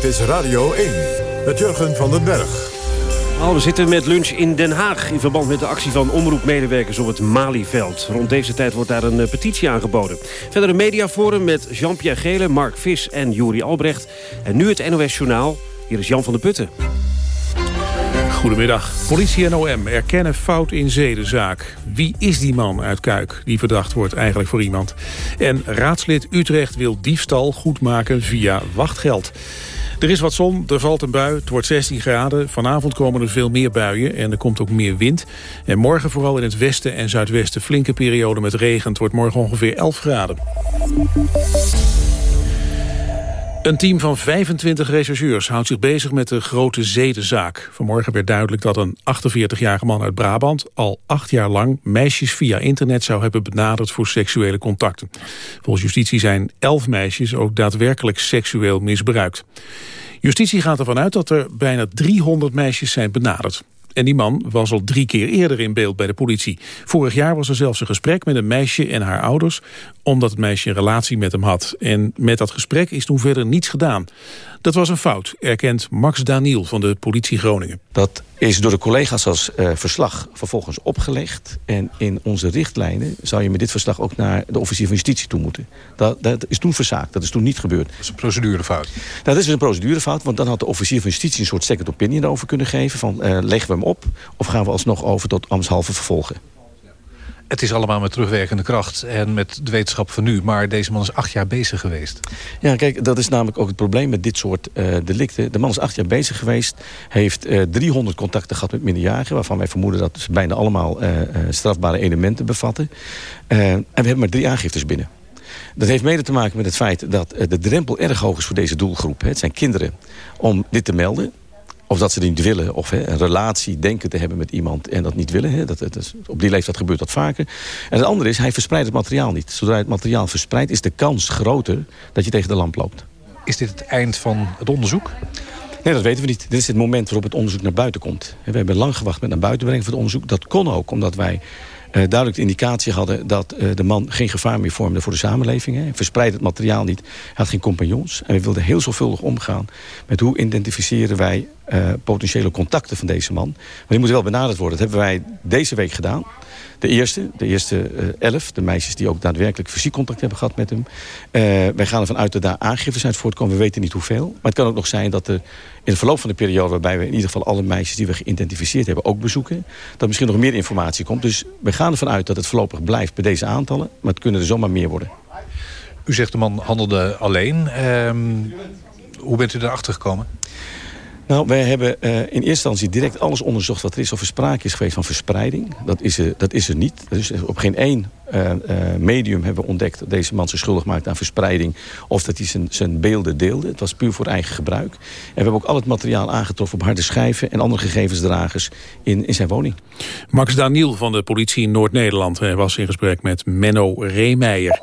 Dit is Radio 1 met Jurgen van den Berg. Nou, we zitten met lunch in Den Haag... in verband met de actie van omroepmedewerkers op het Malieveld. Rond deze tijd wordt daar een eh, petitie aangeboden. Verder een mediaforum met Jean-Pierre Gele, Mark Vis en Juri Albrecht. En nu het NOS Journaal. Hier is Jan van der Putten. Goedemiddag. Politie en OM erkennen fout in zedenzaak. Wie is die man uit Kuik die verdacht wordt eigenlijk voor iemand? En raadslid Utrecht wil diefstal goedmaken via wachtgeld. Er is wat zon, er valt een bui, het wordt 16 graden. Vanavond komen er veel meer buien en er komt ook meer wind. En morgen vooral in het westen en zuidwesten flinke periode met regen. Het wordt morgen ongeveer 11 graden. Een team van 25 rechercheurs houdt zich bezig met de grote zedenzaak. Vanmorgen werd duidelijk dat een 48-jarige man uit Brabant... al acht jaar lang meisjes via internet zou hebben benaderd voor seksuele contacten. Volgens justitie zijn elf meisjes ook daadwerkelijk seksueel misbruikt. Justitie gaat ervan uit dat er bijna 300 meisjes zijn benaderd. En die man was al drie keer eerder in beeld bij de politie. Vorig jaar was er zelfs een gesprek met een meisje en haar ouders... omdat het meisje een relatie met hem had. En met dat gesprek is toen verder niets gedaan. Dat was een fout, erkent Max Daniel van de politie Groningen. Dat is door de collega's als uh, verslag vervolgens opgelegd. En in onze richtlijnen zou je met dit verslag ook naar de officier van justitie toe moeten. Dat, dat is toen verzaakt, dat is toen niet gebeurd. Dat is een procedurefout? Nou, dat is een procedurefout, want dan had de officier van justitie... een soort second opinion over kunnen geven van uh, leggen we hem op... of gaan we alsnog over tot ambtshalve vervolgen. Het is allemaal met terugwerkende kracht en met de wetenschap van nu. Maar deze man is acht jaar bezig geweest. Ja, kijk, dat is namelijk ook het probleem met dit soort uh, delicten. De man is acht jaar bezig geweest. Heeft uh, 300 contacten gehad met minderjarigen... waarvan wij vermoeden dat ze bijna allemaal uh, strafbare elementen bevatten. en we hebben maar drie aangiftes binnen. Dat heeft mede te maken met het feit dat de drempel erg hoog is voor deze doelgroep. Het zijn kinderen om dit te melden. Of dat ze het niet willen. Of hè, een relatie denken te hebben met iemand en dat niet willen. Hè. Dat, dat is, op die leeftijd gebeurt dat vaker. En het andere is, hij verspreidt het materiaal niet. Zodra het materiaal verspreidt, is de kans groter dat je tegen de lamp loopt. Is dit het eind van het onderzoek? Nee, dat weten we niet. Dit is het moment waarop het onderzoek naar buiten komt. We hebben lang gewacht met naar buiten brengen van het onderzoek. Dat kon ook, omdat wij uh, duidelijk de indicatie hadden... dat uh, de man geen gevaar meer vormde voor de samenleving. Hij verspreidde het materiaal niet. Hij had geen compagnons. En we wilden heel zorgvuldig omgaan met hoe identificeren wij... Uh, potentiële contacten van deze man. Maar die moet wel benaderd worden. Dat hebben wij deze week gedaan. De eerste, de eerste uh, elf, de meisjes die ook daadwerkelijk fysiek contact hebben gehad met hem. Uh, wij gaan ervan uit dat daar aangiftes uit voortkomen. We weten niet hoeveel. Maar het kan ook nog zijn dat er in het verloop van de periode... waarbij we in ieder geval alle meisjes die we geïdentificeerd hebben ook bezoeken... dat misschien nog meer informatie komt. Dus we gaan ervan uit dat het voorlopig blijft bij deze aantallen. Maar het kunnen er zomaar meer worden. U zegt de man handelde alleen. Um, hoe bent u erachter gekomen? Nou, wij hebben uh, in eerste instantie direct alles onderzocht... wat er is of er sprake is geweest van verspreiding. Dat is er, dat is er niet. Dus op geen één uh, uh, medium hebben we ontdekt... dat deze man zich schuldig maakt aan verspreiding... of dat hij zijn, zijn beelden deelde. Het was puur voor eigen gebruik. En we hebben ook al het materiaal aangetroffen op harde schijven... en andere gegevensdragers in, in zijn woning. Max Daniel van de politie in Noord-Nederland... was in gesprek met Menno Reemeijer.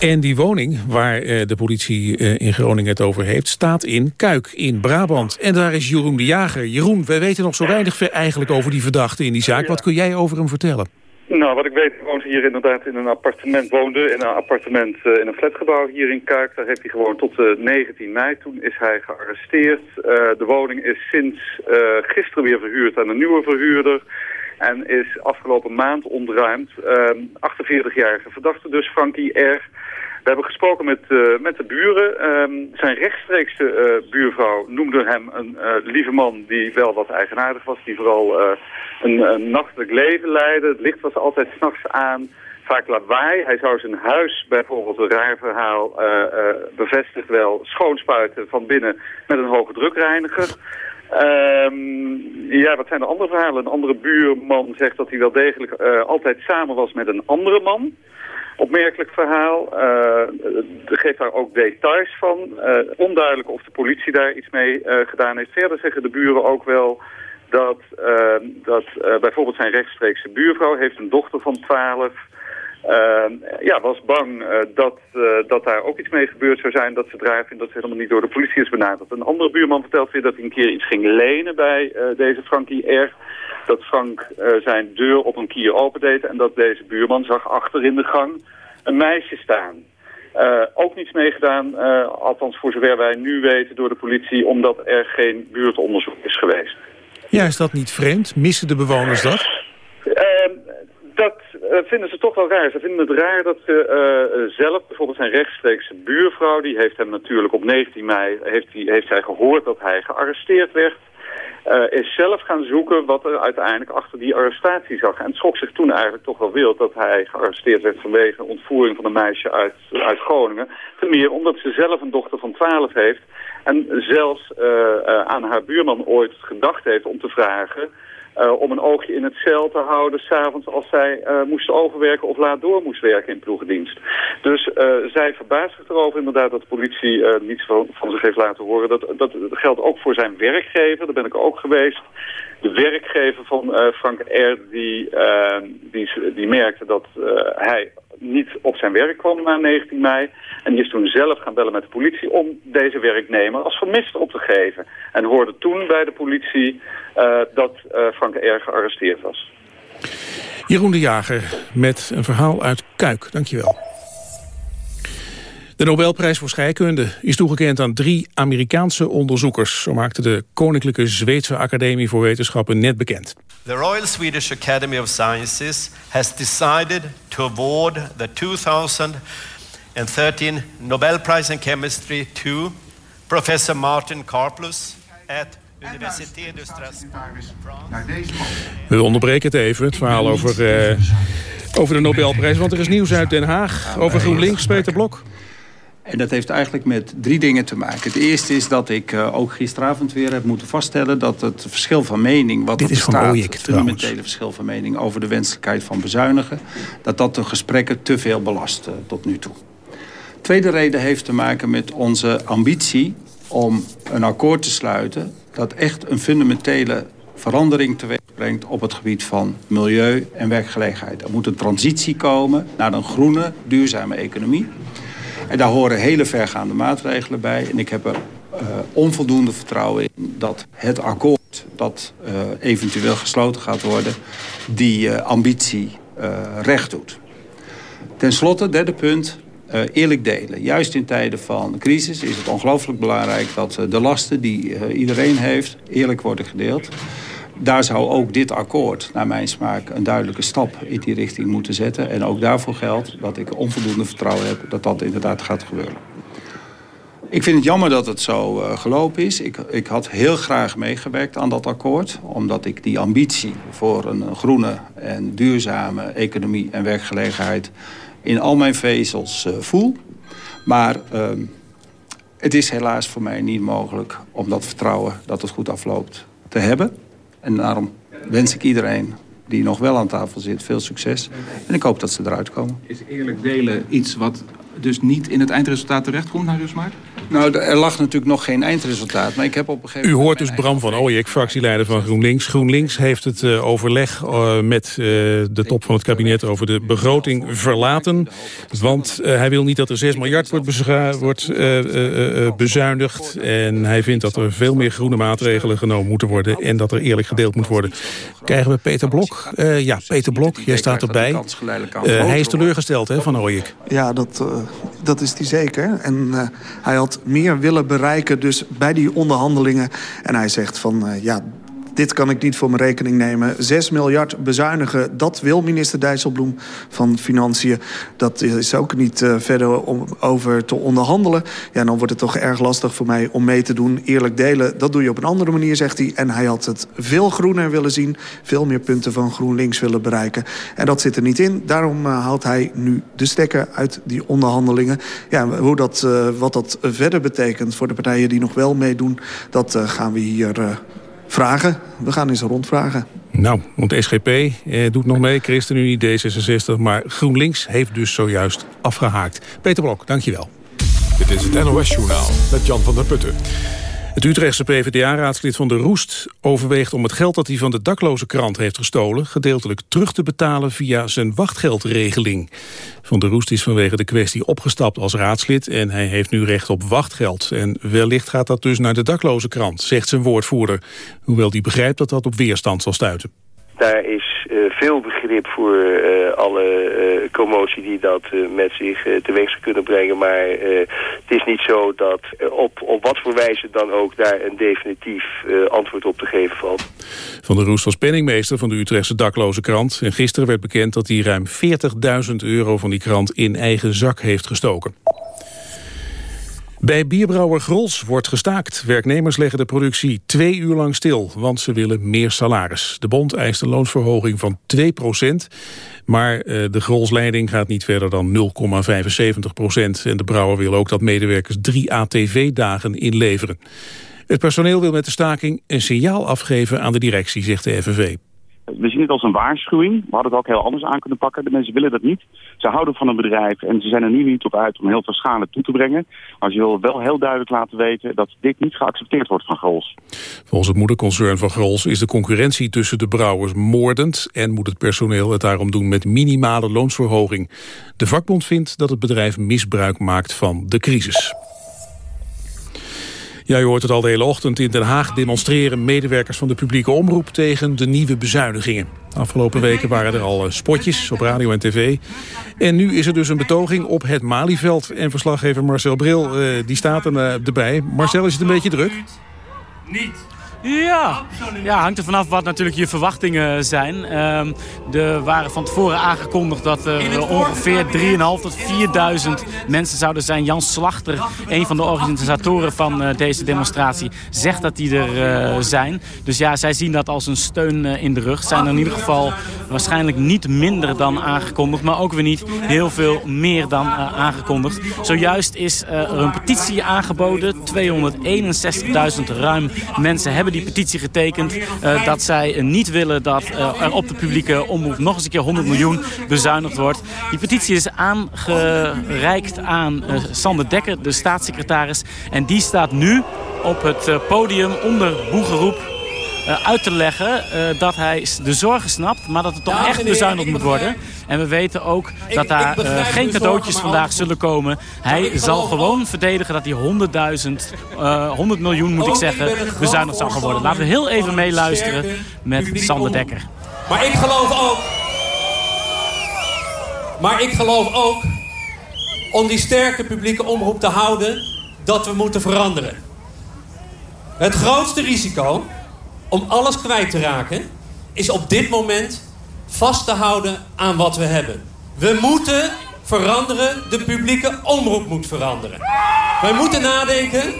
En die woning waar uh, de politie uh, in Groningen het over heeft... staat in Kuik, in Brabant. En daar is Jeroen de Jager. Jeroen, wij weten nog zo weinig eigenlijk over die verdachte in die zaak. Wat kun jij over hem vertellen? Nou, wat ik weet, woont hier inderdaad in een appartement, woonde in een appartement uh, in een flatgebouw hier in Kuik. Daar heeft hij gewoon tot uh, 19 mei. Toen is hij gearresteerd. Uh, de woning is sinds gisteren weer verhuurd aan een nieuwe verhuurder. En is afgelopen maand ontruimd. 48-jarige verdachte dus, Frankie R. We hebben gesproken met, uh, met de buren. Um, zijn rechtstreekse uh, buurvrouw noemde hem een uh, lieve man die wel wat eigenaardig was. Die vooral een, een, nachtelijk leven leidde. Het licht was altijd s'nachts aan. Vaak lawaai. Hij zou zijn huis, bijvoorbeeld een raar verhaal, bevestigd wel schoonspuiten van binnen met een hoge drukreiniger. Um, ja, wat zijn de andere verhalen? Een andere buurman zegt dat hij wel degelijk altijd samen was met een andere man. Opmerkelijk verhaal. Uh, geeft daar ook details van. Uh, onduidelijk of de politie daar iets mee gedaan heeft. Verder zeggen de buren ook wel dat, dat bijvoorbeeld zijn rechtstreekse buurvrouw heeft een dochter van 12. Ja, was bang dat, dat daar ook iets mee gebeurd zou zijn. Dat ze draaien vindt dat ze helemaal niet door de politie is benaderd. Een andere buurman vertelt weer dat hij een keer iets ging lenen bij deze Frankie R dat Frank uh, zijn deur op een kier opendeed... en dat deze buurman zag achter in de gang een meisje staan. ook niets meegedaan, althans voor zover wij nu weten door de politie, omdat er geen buurtonderzoek is geweest. Ja, is dat niet vreemd? Missen de bewoners dat? Ehm, dat uh, vinden ze toch wel raar. Ze vinden het raar dat ze uh, zelf, bijvoorbeeld zijn rechtstreekse buurvrouw... die heeft hem natuurlijk op 19 mei, heeft, die, heeft zij gehoord dat hij gearresteerd werd... Is zelf gaan zoeken wat er uiteindelijk achter die arrestatie zag. En het schrok zich toen eigenlijk toch wel wild dat hij gearresteerd werd vanwege ontvoering van een meisje uit, uit Groningen. Ten meer omdat ze zelf een dochter van 12 heeft en zelfs uh, uh, aan haar buurman ooit gedacht heeft om te vragen... Uh, om een oogje in het cel te houden... s'avonds als zij moest overwerken of laat door moest werken in ploegendienst. Dus zij verbaast zich erover inderdaad dat de politie niets van, van, zich heeft laten horen. Dat, dat, geldt ook voor zijn werkgever, daar ben ik ook geweest. De werkgever van Frank R. Die, die, die merkte dat hij niet op zijn werk kwam na 19 mei. En die is toen zelf gaan bellen met de politie om deze werknemer als vermist op te geven. En hoorde toen bij de politie uh, dat uh, Frank R. gearresteerd was. Jeroen de Jager met een verhaal uit Kuik. Dankjewel. De Nobelprijs voor scheikunde is toegekend aan drie Amerikaanse onderzoekers. Zo maakte de Koninklijke Zweedse Academie voor Wetenschappen net bekend. The Royal Swedish Academy of Sciences has decided to award the 2013 Nobel Prize in Chemistry to Professor Martin Karplus at Université de Strasbourg. We onderbreken het even, het verhaal over, uh, over de Nobelprijs. Want er is nieuws uit Den Haag over GroenLinks, Peter Blok. En dat heeft eigenlijk met drie dingen te maken. Het eerste is dat ik uh, ook gisteravond weer heb moeten vaststellen... dat het verschil van mening wat Dit er bestaat... Dit het fundamentele verschil van mening over de wenselijkheid van bezuinigen... dat dat de gesprekken te veel belast uh, tot nu toe. Tweede reden heeft te maken met onze ambitie om een akkoord te sluiten... dat echt een fundamentele verandering teweeg brengt op het gebied van milieu en werkgelegenheid. Er moet een transitie komen naar een groene, duurzame economie... En daar horen hele vergaande maatregelen bij. En ik heb er uh, onvoldoende vertrouwen in dat het akkoord dat uh, eventueel gesloten gaat worden... die uh, ambitie recht doet. Ten slotte, derde punt, eerlijk delen. Juist in tijden van crisis is het ongelooflijk belangrijk... dat de lasten die iedereen heeft eerlijk worden gedeeld daar zou ook dit akkoord, naar mijn smaak, een duidelijke stap in die richting moeten zetten. En ook daarvoor geldt dat ik onvoldoende vertrouwen heb dat dat inderdaad gaat gebeuren. Ik vind het jammer dat het zo uh, gelopen is. Ik, ik had heel graag meegewerkt aan dat akkoord. Omdat ik die ambitie voor een groene en duurzame economie en werkgelegenheid... in al mijn vezels uh, voel. Maar uh, het is helaas voor mij niet mogelijk om dat vertrouwen dat het goed afloopt te hebben. En daarom wens ik iedereen die nog wel aan tafel zit veel succes. En ik hoop dat ze eruit komen. Is eerlijk delen iets wat dus niet in het eindresultaat terechtkomt naar uw smaak? Nou, er lag natuurlijk nog geen eindresultaat. Maar ik heb op een gegeven U hoort dus Bram van Ooyek, fractieleider van GroenLinks. GroenLinks heeft het uh, overleg uh, met uh, de top van het kabinet over de begroting verlaten. Want hij wil niet dat er 6 miljard wordt, wordt bezuinigd. En hij vindt dat er veel meer groene maatregelen genomen moeten worden. En dat er eerlijk gedeeld moet worden. Krijgen we Peter Blok? ja, Peter Blok, jij staat erbij. hij is teleurgesteld hè, van Ooyek. Ja, dat, dat is hij zeker. En hij had meer willen bereiken dus bij die onderhandelingen. En hij zegt van, uh, ja, dit kan ik niet voor mijn rekening nemen. 6 miljard bezuinigen, dat wil minister Dijsselbloem van Financiën. Dat is ook niet uh, verder om over te onderhandelen. Ja, dan wordt het toch erg lastig voor mij om mee te doen. Eerlijk delen, dat doe je op een andere manier, zegt hij. En hij had het veel groener willen zien. Veel meer punten van GroenLinks willen bereiken. En dat zit er niet in. Daarom uh, haalt hij nu de stekker uit die onderhandelingen. Ja, hoe dat, uh, wat dat verder betekent voor de partijen die nog wel meedoen... dat gaan we hier vragen. We gaan eens rondvragen. Nou, want de SGP eh, doet nog mee, ChristenUnie, D66... maar GroenLinks heeft dus zojuist afgehaakt. Peter Blok, dankjewel. Dit is het NOS Journaal met Jan van der Putten. Het Utrechtse PvdA-raadslid Van der Roest overweegt om het geld dat hij van de dakloze krant heeft gestolen gedeeltelijk terug te betalen via zijn wachtgeldregeling. Van der Roest is vanwege de kwestie opgestapt als raadslid en hij heeft nu recht op wachtgeld. En wellicht gaat dat dus naar de dakloze krant, zegt zijn woordvoerder. Hoewel die begrijpt dat dat op weerstand zal stuiten. Daar is veel begrip voor alle commotie die dat met zich teweeg zou kunnen brengen. Maar het is niet zo dat op, op wat voor wijze dan ook daar een definitief antwoord op te geven valt. Van der Roes was penningmeester van de Utrechtse dakloze krant. En gisteren werd bekend dat hij ruim 40.000 euro van die krant in eigen zak heeft gestoken. Bij bierbrouwer Grols wordt gestaakt. Werknemers leggen de productie twee uur lang stil, want ze willen meer salaris. De bond eist een loonsverhoging van 2 procent. Maar eh, de Grolsleiding gaat niet verder dan 0,75 procent. En de brouwer wil ook dat medewerkers drie ATV-dagen inleveren. Het personeel wil met de staking een signaal afgeven aan de directie, zegt de FNV. We zien het als een waarschuwing. We hadden het ook heel anders aan kunnen pakken. De mensen willen dat niet. Ze houden van een bedrijf en ze zijn er nu niet op uit om heel veel schade toe te brengen. Maar ze willen wel heel duidelijk laten weten dat dit niet geaccepteerd wordt van Grols. Volgens het moederconcern van Grols is de concurrentie tussen de brouwers moordend... en moet het personeel het daarom doen met minimale loonsverhoging. De vakbond vindt dat het bedrijf misbruik maakt van de crisis. Ja, je hoort het al de hele ochtend. In Den Haag demonstreren medewerkers van de publieke omroep tegen de nieuwe bezuinigingen. Afgelopen weken waren er al eh, spotjes op radio en tv. En nu is er dus een betoging op het Malieveld. En verslaggever Marcel Bril, uh, die staat uh, erbij. Marcel, is het een beetje druk? Niet. Ja, ja hangt er vanaf wat natuurlijk je verwachtingen zijn. Um, er waren van tevoren aangekondigd dat er ongeveer 3.500 tot 4.000 mensen zouden zijn. Jan Slachter, een van de organisatoren van uh, deze demonstratie, zegt dat die er uh, zijn. Dus ja, zij zien dat als een steun uh, in de rug. Zijn er in ieder geval waarschijnlijk niet minder dan aangekondigd, maar ook weer niet heel veel meer dan aangekondigd. Zojuist is er een petitie aangeboden. 261.000 ruim mensen hebben die petitie getekend uh, dat zij niet willen dat uh, er op de publieke omroep nog eens een keer 100 miljoen bezuinigd wordt. Die petitie is aangereikt aan Sander Dekker, de staatssecretaris. En die staat nu op het podium onder boegeroep uit te leggen dat hij de zorgen snapt, maar dat het toch echt bezuinigd moet worden. En we weten ook dat daar ik uh, geen cadeautjes vandaag zullen komen. Hij zal gewoon verdedigen dat die 100.000, 100 miljoen moet ik zeggen, bezuinigd zal gaan worden. Laten we heel even meeluisteren met Sander Dekker. Maar ik geloof ook, maar ik geloof ook, om die sterke publieke omroep te houden, dat we moeten veranderen. Het grootste risico om alles kwijt te raken... is op dit moment vast te houden aan wat we hebben. We moeten veranderen. De publieke omroep moet veranderen. Wij moeten nadenken...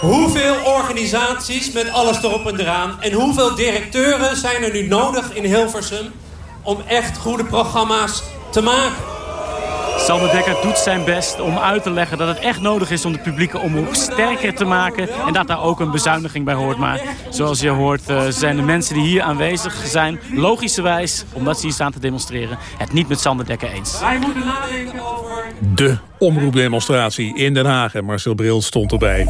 Hoeveel organisaties met alles erop en eraan... en hoeveel directeuren zijn er nu nodig in Hilversum... om echt goede programma's te maken? Sander Dekker doet zijn best om uit te leggen dat het echt nodig is om de publieke omroep sterker te maken. En dat daar ook een bezuiniging bij hoort. Maar zoals je hoort uh, zijn de mensen die hier aanwezig zijn logischerwijs, omdat ze hier staan te demonstreren, het niet met Sander Dekker eens. Wij moeten nadenken over... De omroepdemonstratie in Den Haag. En Marcel Bril stond erbij.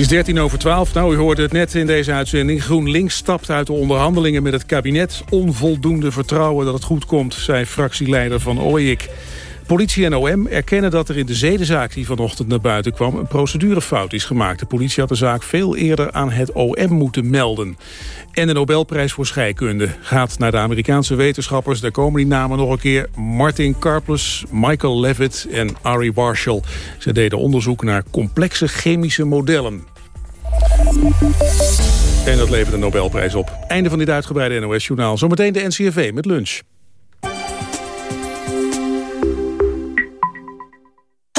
Het is 13 over 12. Nou, u hoorde het net in deze uitzending. GroenLinks stapt uit de onderhandelingen met het kabinet. Onvoldoende vertrouwen dat het goed komt, zei fractieleider van OIK. Politie en OM erkennen dat er in de zedenzaak die vanochtend naar buiten kwam... een procedurefout is gemaakt. De politie had de zaak veel eerder aan het OM moeten melden. En de Nobelprijs voor scheikunde gaat naar de Amerikaanse wetenschappers. Daar komen die namen nog een keer. Martin Karplus, Michael Levitt en Ari Warshall. Ze deden onderzoek naar complexe chemische modellen. En dat levert een Nobelprijs op. Einde van dit uitgebreide NOS-journaal. Zometeen de NCRV met lunch.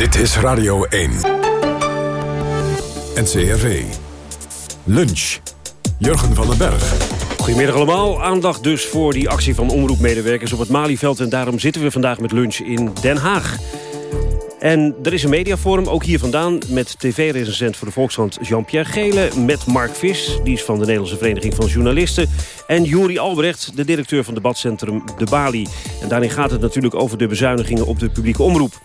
Dit is Radio 1. NCRV. Lunch. Jurgen van den Berg. Goedemiddag allemaal. Aandacht dus voor die actie van omroepmedewerkers op het Malieveld. En daarom zitten we vandaag met lunch in Den Haag. En er is een mediaforum, ook hier vandaan... met tv-recensent voor de Volkskrant Jean-Pierre Gele... met Mark Vis, die is van de Nederlandse Vereniging van Journalisten... en Juri Albrecht, de directeur van debatcentrum De Bali. En daarin gaat het natuurlijk over de bezuinigingen op de publieke omroep.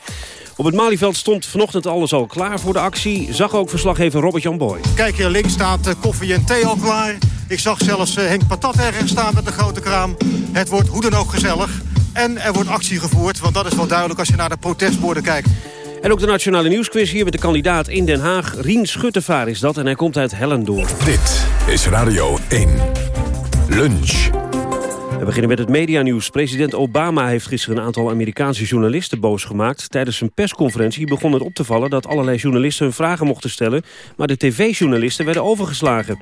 Op het Malieveld stond vanochtend alles al klaar voor de actie. Zag ook verslaggever Robert-Jan Boy. Kijk, hier links staat uh, koffie en thee al klaar. Ik zag zelfs uh, Henk Patat ergens staan met een grote kraam. Het wordt hoe dan ook gezellig. En er wordt actie gevoerd, want dat is wel duidelijk als je naar de protestborden kijkt. En ook de Nationale Nieuwsquiz hier met de kandidaat in Den Haag. Rien Schuttevaar is dat en hij komt uit Hellendoor. Dit is Radio 1. Lunch. We beginnen met het medianieuws. President Obama heeft gisteren een aantal Amerikaanse journalisten boos gemaakt. Tijdens een persconferentie begon het op te vallen dat allerlei journalisten hun vragen mochten stellen. Maar de tv-journalisten werden overgeslagen.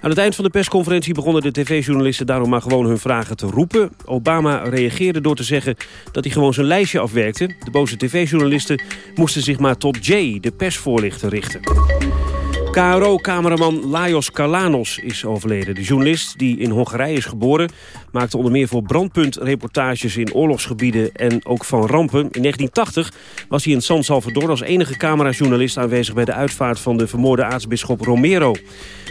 Aan het eind van de persconferentie begonnen de tv-journalisten daarom maar gewoon hun vragen te roepen. Obama reageerde door te zeggen dat hij gewoon zijn lijstje afwerkte. De boze tv-journalisten moesten zich maar tot Jay, de persvoorlichter, richten. KRO-cameraman Lajos Kalanos is overleden. De journalist, die in Hongarije is geboren... maakte onder meer voor Brandpunt-reportages in oorlogsgebieden en ook van rampen. In 1980 was hij in San Salvador als enige camerajournalist aanwezig... bij de uitvaart van de vermoorde aartsbisschop Romero.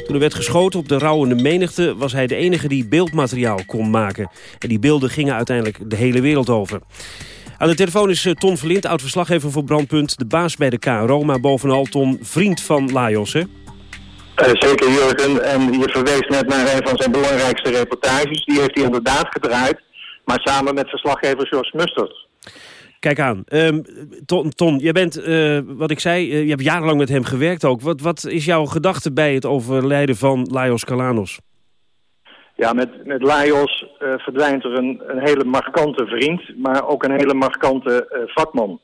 Toen er werd geschoten op de rouwende menigte... was hij de enige die beeldmateriaal kon maken. En die beelden gingen uiteindelijk de hele wereld over. Aan de telefoon is eh, Ton Verlind, oud-verslaggever voor Brandpunt... de baas bij de KRO, maar bovenal Ton, vriend van Lajos, hè? Uh, zeker Jurgen, en je verwees net naar een van zijn belangrijkste reportages. Die heeft hij inderdaad gedraaid, maar samen met verslaggever George Mustard. Kijk aan. Um, Ton, Ton, jij bent, uh, wat ik zei, uh, je hebt jarenlang met hem gewerkt ook. Wat, wat is jouw gedachte bij het overlijden van Lajos Kalanos? Ja, met, met Lajos uh, verdwijnt er een, een hele markante vriend, maar ook een hele markante vakman.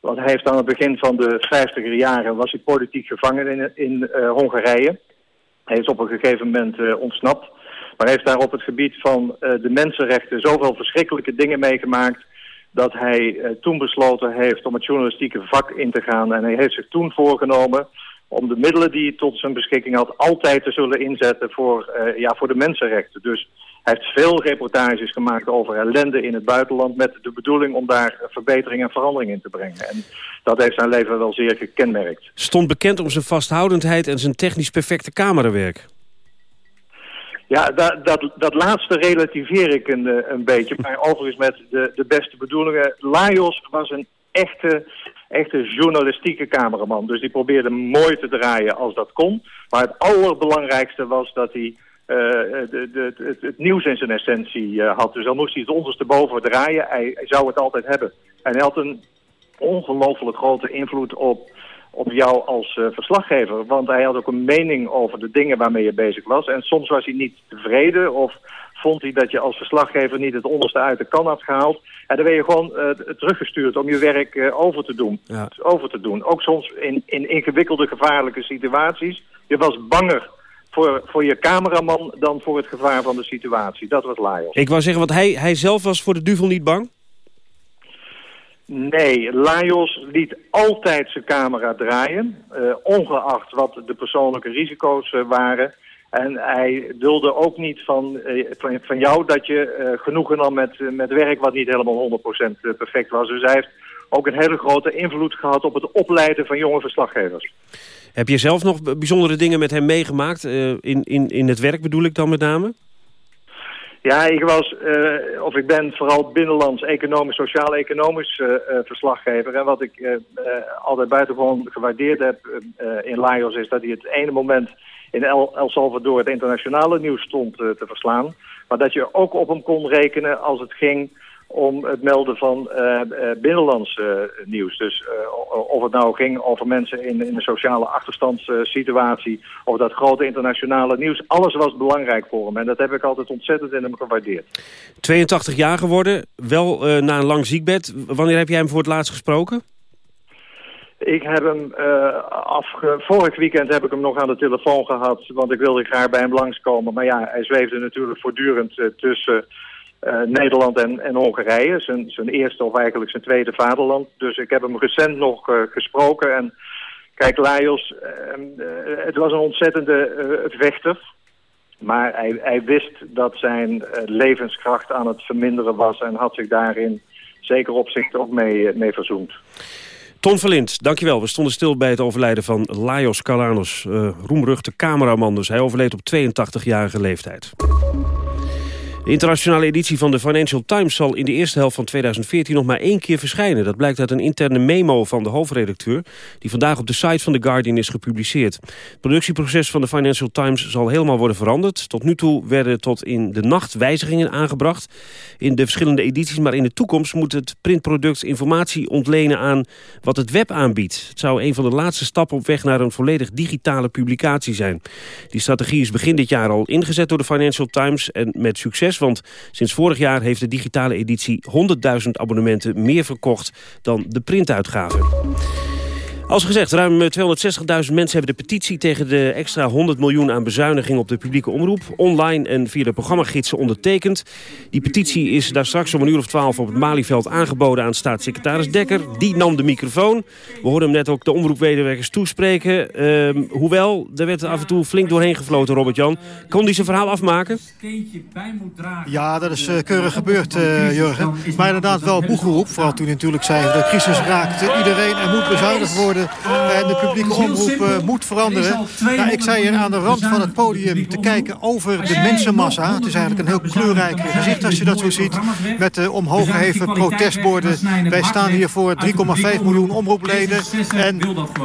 Want hij heeft aan het begin van de vijftiger jaren was hij politiek gevangen in, in uh, Hongarije. Hij is op een gegeven moment ontsnapt. Maar heeft daar op het gebied van de mensenrechten zoveel verschrikkelijke dingen meegemaakt... dat hij toen besloten heeft om het journalistieke vak in te gaan. En hij heeft zich toen voorgenomen om de middelen die hij tot zijn beschikking had... altijd te zullen inzetten voor, ja, voor de mensenrechten. Dus hij heeft veel reportages gemaakt over ellende in het buitenland... met de bedoeling om daar verbetering en verandering in te brengen. En dat heeft zijn leven wel zeer gekenmerkt. Stond bekend om zijn vasthoudendheid en zijn technisch perfecte camerawerk. Ja, dat, dat, dat laatste relativeer ik een, eh, een beetje. Maar overigens met de, de beste bedoelingen. Lajos was een echte, echte journalistieke cameraman. Dus die probeerde mooi te draaien als dat kon. Maar het allerbelangrijkste was dat hij uh, de, de, het, nieuws in zijn essentie uh, had. Dus dan moest hij het ondersteboven draaien. Hij, hij, zou het altijd hebben. En hij had een ongelooflijk grote invloed op, op jou als uh, verslaggever. Want hij had ook een mening over de dingen waarmee je bezig was. En soms was hij niet tevreden of vond hij dat je als verslaggever niet het onderste uit de kan had gehaald. En dan ben je gewoon teruggestuurd om je werk over, te doen, ja. over te doen. Ook soms in, in ingewikkelde, gevaarlijke situaties. Je was banger voor, voor je cameraman dan voor het gevaar van de situatie. Dat was Lajos. Ik wou zeggen, want hij, hij zelf was voor de duvel niet bang? Nee, Lajos liet altijd zijn camera draaien, uh, ongeacht wat de persoonlijke risico's uh, waren. En hij dulde ook niet van, uh, van, van, jou dat je genoegen nam met, met werk wat niet helemaal 100% perfect was. Dus hij heeft ook een hele grote invloed gehad op het opleiden van jonge verslaggevers. Heb je zelf nog bijzondere dingen met hem meegemaakt? In, in, in het werk bedoel ik dan met name? Ja, ik was, uh, of ik ben vooral binnenlands economisch, sociaal-economisch uh, verslaggever. En wat ik altijd buitengewoon gewaardeerd heb in Lagos is dat hij het ene moment in El, El Salvador het internationale nieuws stond te verslaan. Maar dat je ook op hem kon rekenen als het ging om het melden van uh, binnenlands uh, nieuws. Dus of het nou ging over mensen in, in een sociale achterstandssituatie... of dat grote internationale nieuws, alles was belangrijk voor hem. En dat heb ik altijd ontzettend in hem gewaardeerd. 82 jaar geworden, wel na een lang ziekbed. Wanneer heb jij hem voor het laatst gesproken? Ik heb hem afge... vorig weekend heb ik hem nog aan de telefoon gehad, want ik wilde graag bij hem langskomen. Maar ja, hij zweefde natuurlijk voortdurend tussen eh, Nederland en, en Hongarije. Zijn, zijn eerste of eigenlijk zijn tweede vaderland. Dus ik heb hem recent nog uh, gesproken. En kijk, Lajos, uh, het was een ontzettende vechter. Maar hij, hij, wist dat zijn levenskracht aan het verminderen was... en had zich daarin zeker opzicht ook mee, verzoend. Ton Verlind, dankjewel. We stonden stil bij het overlijden van Lajos Kalanos, roemruchte cameraman. Dus hij overleed op 82-jarige leeftijd. De internationale editie van de Financial Times zal in de eerste helft van 2014 nog maar één keer verschijnen. Dat blijkt uit een interne memo van de hoofdredacteur... die vandaag op de site van The Guardian is gepubliceerd. Het productieproces van de Financial Times zal helemaal worden veranderd. Tot nu toe werden tot in de nacht wijzigingen aangebracht in de verschillende edities. Maar in de toekomst moet het printproduct informatie ontlenen aan wat het web aanbiedt. Het zou een van de laatste stappen op weg naar een volledig digitale publicatie zijn. Die strategie is begin dit jaar al ingezet door de Financial Times en met succes want sinds vorig jaar heeft de digitale editie 100.000 abonnementen meer verkocht dan de printuitgave. Als gezegd, ruim 260.000 mensen hebben de petitie tegen de extra 100 miljoen aan bezuiniging op de publieke omroep online en via de programmagidsen ondertekend. Die petitie is daar straks om een uur of twaalf op het Malieveld aangeboden aan staatssecretaris Dekker. Die nam de microfoon. We hoorden hem net ook de omroepmedewerkers toespreken. Uh, hoewel, er werd af en toe flink doorheen gefloten, Robert-Jan. Kon hij zijn verhaal afmaken? Ja, dat is uh, keurig gebeurd, uh, Jurgen. Maar inderdaad wel boegeroep. Vooral toen natuurlijk zei de crisis raakte. Iedereen, er moet bezuinigd worden en de publieke omroep uh, moet veranderen. Nou, ik zei hier aan de rand van het podium te kijken over de mensenmassa. Het is eigenlijk een heel kleurrijk gezicht als je dat zo ziet. Met de omhooggeheven protestborden. Wij staan hier voor 3,5 miljoen omroepleden. En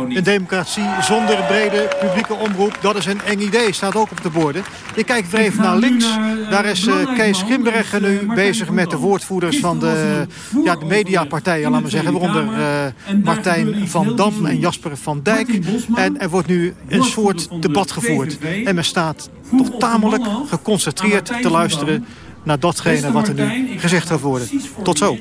een democratie zonder brede publieke omroep, dat is een eng idee. Staat ook op de borden. Ik kijk weer even naar links. Daar is Kees Gimbergen nu bezig met de woordvoerders van de, ja, de mediapartijen, laten we zeggen. Waaronder uh, Martijn van Dam en Jasper van Dijk. En er wordt nu een soort debat gevoerd. En men staat toch tamelijk geconcentreerd te luisteren naar datgene wat er nu gezegd gaat worden. Tot zo.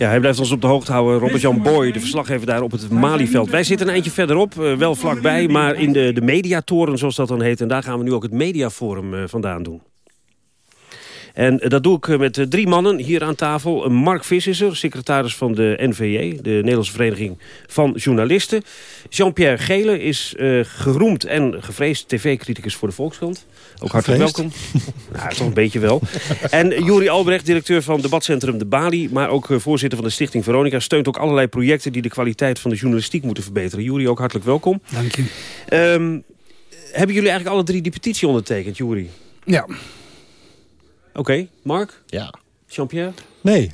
Ja, hij blijft ons op de hoogte houden. Robert-Jan Boy, de verslaggever daar op het Malieveld. Wij zitten een eindje verderop, uh, wel vlakbij, maar in de, de mediatoren zoals dat dan heet. En daar gaan we nu ook het mediaforum uh, vandaan doen. En dat doe ik met drie mannen hier aan tafel. Mark Visser, secretaris van de NVJ, de Nederlandse Vereniging van Journalisten. Jean-Pierre Gele is uh, geroemd en gevreesd tv-criticus voor de Volkskrant. Ook hartelijk welkom. nou, toch een beetje wel. En Juri Albrecht, directeur van debatcentrum De Bali... maar ook voorzitter van de Stichting Veronica... steunt ook allerlei projecten die de kwaliteit van de journalistiek moeten verbeteren. Juri, ook hartelijk welkom. Dank je. Um, hebben jullie eigenlijk alle drie die petitie ondertekend, Juri? Ja. Oké, okay, Mark? Ja. Jean-Pierre? Nee.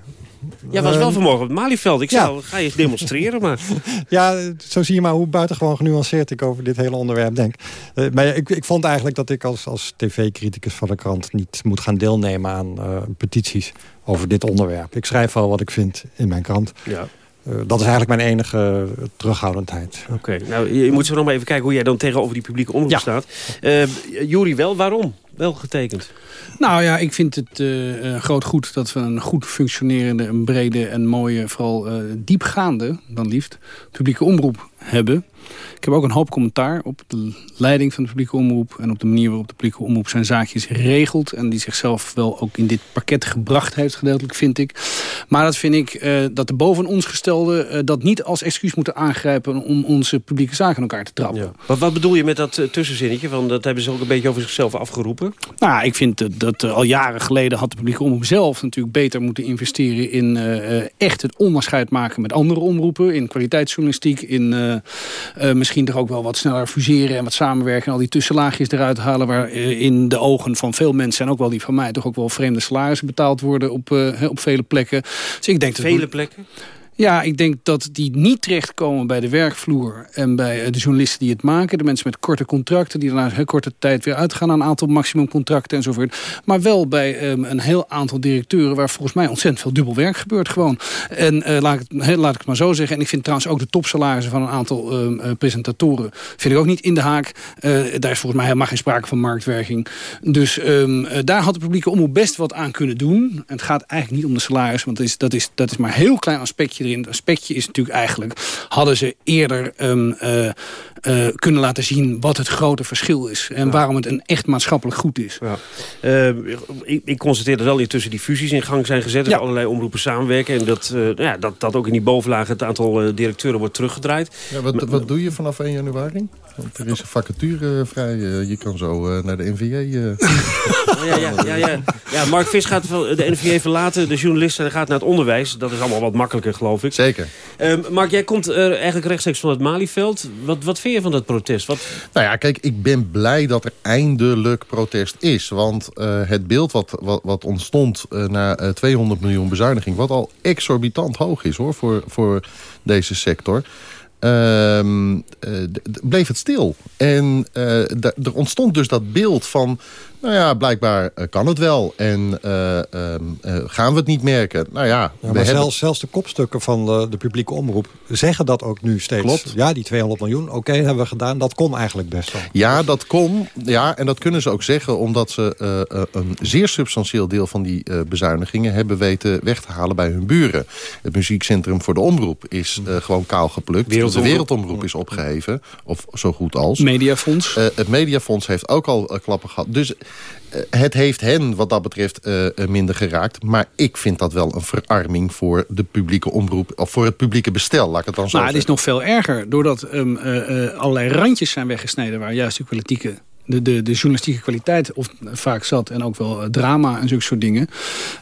Jij was wel vanmorgen op het Malieveld. Ik zou, ja. ga je demonstreren, maar... ja, zo zie je maar hoe buitengewoon genuanceerd ik over dit hele onderwerp denk. Uh, maar ik, ik vond eigenlijk dat ik als, als tv-criticus van de krant... niet moet gaan deelnemen aan uh, petities over dit onderwerp. Ik schrijf al wat ik vind in mijn krant. Ja. Uh, dat is eigenlijk mijn enige terughoudendheid. Oké, okay. nou, je moet zo nog maar even kijken hoe jij dan tegenover die publieke omroep ja. staat. Juri, wel, waarom? Wel getekend? Nou ja, ik vind het uh, groot goed dat we een goed functionerende, een brede en mooie, vooral uh, diepgaande, dan liefst, publieke omroep hebben. Ik heb ook een hoop commentaar op de leiding van de publieke omroep... en op de manier waarop de publieke omroep zijn zaakjes regelt... en die zichzelf wel ook in dit pakket gebracht heeft, gedeeltelijk, vind ik. Maar dat vind ik uh, dat de boven ons gestelde uh, dat niet als excuus moeten aangrijpen... om onze publieke zaken in elkaar te trappen. Ja. Wat, wat bedoel je met dat uh, tussenzinnetje? Van, dat hebben ze ook een beetje over zichzelf afgeroepen? Nou, ik vind dat al jaren geleden had de publieke omroep zelf... natuurlijk beter moeten investeren in echt het onderscheid maken met andere omroepen... in kwaliteitsjournalistiek, in misschien toch ook wel wat sneller fuseren en wat samenwerken... en al die tussenlaagjes eruit halen... waar in de ogen van veel mensen en ook wel die van mij... toch ook wel vreemde salarissen betaald worden op, uh, op vele plekken. Dus ik denk vele dat, plekken? Ja, ik denk dat die niet terechtkomen bij de werkvloer... en bij de journalisten die het maken. De mensen met korte contracten... die na een korte tijd weer uitgaan aan een aantal maximumcontracten enzovoort. Maar wel bij um, een heel aantal directeuren... waar volgens mij ontzettend veel dubbel werk gebeurt gewoon. En uh, laat, ik het, laat ik het maar zo zeggen. En ik vind trouwens ook de topsalarissen van een aantal um, uh, presentatoren... vind ik ook niet in de haak. Daar is volgens mij helemaal geen sprake van marktwerking. Dus um, daar had de publieke omroep best wat aan kunnen doen. En het gaat eigenlijk niet om de salarissen... want dat is, dat is, dat is maar een heel klein aspectje erin. Het aspectje is natuurlijk eigenlijk... hadden ze eerder um, uh, uh, kunnen laten zien wat het grote verschil is. En waarom het een echt maatschappelijk goed is. Ja. Uh, ik, ik constateer dat al tussen die fusies in gang zijn gezet. Dat allerlei omroepen samenwerken. En dat, uh, ja, dat, dat ook in die bovenlagen het aantal directeuren wordt teruggedraaid. Ja, wat, wat doe je vanaf 1 januari? Want er is een vacature vrij. je kan zo naar de NVA. Ja, ja, ja, ja. ja, Mark Vis gaat de NVA verlaten. De journalist gaat naar het onderwijs. Dat is allemaal wat makkelijker, geloof ik. Zeker. Ehm, Mark, jij komt eigenlijk rechtstreeks van het Malieveld. Wat, wat vind je van dat protest? Wat... Nou ja, kijk, ik ben blij dat er eindelijk protest is. Want uh, het beeld wat, wat, wat ontstond na uh, 200 miljoen bezuiniging... wat al exorbitant hoog is hoor, voor, voor deze sector... Uh, bleef het stil. En er ontstond dus dat beeld van... Nou ja, blijkbaar uh, kan het wel. En uh, uh, gaan we het niet merken? Nou ja, ja maar hebben... zelfs, zelfs de kopstukken van de, de, publieke omroep zeggen dat ook nu steeds. Klopt. Ja, die 200 miljoen, oké, okay, hebben we gedaan. Dat kon eigenlijk best wel. Ja, dat kon. Ja, en dat kunnen ze ook zeggen... omdat ze een zeer substantieel deel van die bezuinigingen... hebben weten weg te halen bij hun buren. Het muziekcentrum voor de omroep is gewoon kaal geplukt. Wereldomroep. De wereldomroep is opgeheven. Of zo goed als. Mediafonds. het Mediafonds heeft ook al klappen gehad. Dus het heeft hen wat dat betreft uh, minder geraakt. Maar ik vind dat wel een verarming voor de publieke omroep. Of voor het publieke bestel, laat ik het dan zo maar zeggen. het is nog veel erger. Doordat um, uh, allerlei randjes zijn weggesneden... waar juist de politieke de, de, de journalistieke kwaliteit of, vaak zat... en ook wel drama en zulke soort dingen...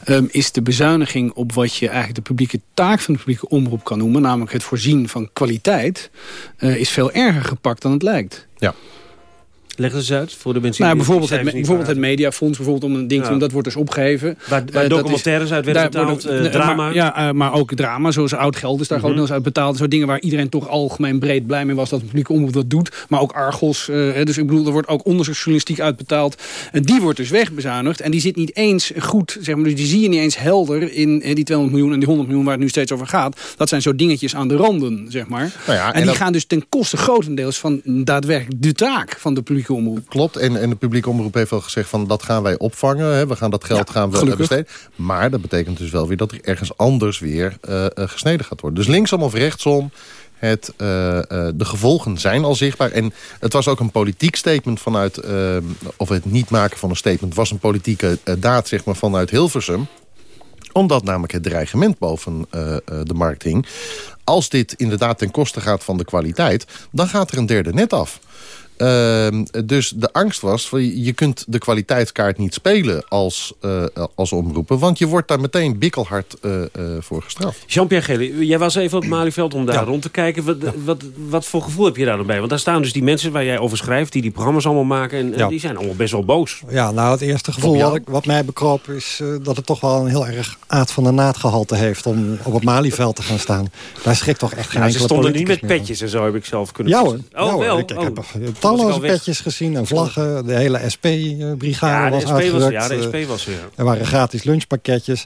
Um, is de bezuiniging op wat je eigenlijk de publieke taak van de publieke omroep kan noemen... namelijk het voorzien van kwaliteit... Uh, is veel erger gepakt dan het lijkt. Ja. Leg het eens uit voor de mensen nou, die bijvoorbeeld, het, bijvoorbeeld het mediafonds, bijvoorbeeld om een ding te doen, dat wordt dus opgegeven. Waar, waar uh, documentaires uit werden betaald, uh, drama. Maar, ja, uh, maar ook drama, zoals oud geld is daar mm -hmm. gewoon uit betaald. Zo dingen waar iedereen toch algemeen breed blij mee was dat de publieke omroep dat doet. Maar ook Argos, dus ik bedoel, er wordt ook onderzoeksjournalistiek uitbetaald. En die wordt dus wegbezuinigd. En die zit niet eens goed, zeg maar, dus die zie je niet eens helder in die 200 miljoen en die 100 miljoen waar het nu steeds over gaat. Dat zijn zo dingetjes aan de randen, zeg maar. Nou ja, en, en, die dat... gaan dus ten koste grotendeels van daadwerkelijk de taak van de publieke omroep. Klopt. En, en de publieke omroep heeft wel gezegd van dat gaan wij opvangen. Hè. We gaan dat geld ja, gaan we gelukkig. besteden. Maar dat betekent dus wel weer dat er ergens anders weer uh, uh, gesneden gaat worden. Dus linksom of rechtsom. Het, uh, de gevolgen zijn al zichtbaar. En het was ook een politiek statement vanuit... of het niet maken van een statement... was een politieke daad zeg maar, vanuit Hilversum omdat namelijk het dreigement boven de markt hing. Als dit inderdaad ten koste gaat van de kwaliteit... dan gaat er een derde net af. Uh, dus de angst was, je kunt de kwaliteitskaart niet spelen als, uh, als omroepen. Want je wordt daar meteen bikkelhard uh, voor gestraft. Jean-Pierre Gele, jij was even op het Malieveld om daar ja. rond te kijken. Wat, ja. wat, wat, voor gevoel heb je daar dan bij? Want daar staan dus die mensen waar jij over schrijft... die die programma's allemaal maken en, ja. en die zijn allemaal best wel boos. Ja, nou het eerste gevoel wat, ik, wat mij bekroop is dat het toch wel een heel erg aard van de naadgehalte heeft... om op het Malieveld te gaan staan. Daar schrikt toch echt geen nou, enkele Ze stonden niet met petjes en zo heb ik zelf kunnen Ja hoor. Oh, ja, wel? Ik, ik oh. heb talloze petjes gezien en vlaggen. De hele SP-brigade ja, was uitgerukt. Was, ja, de SP was weer. Er waren gratis lunchpakketjes.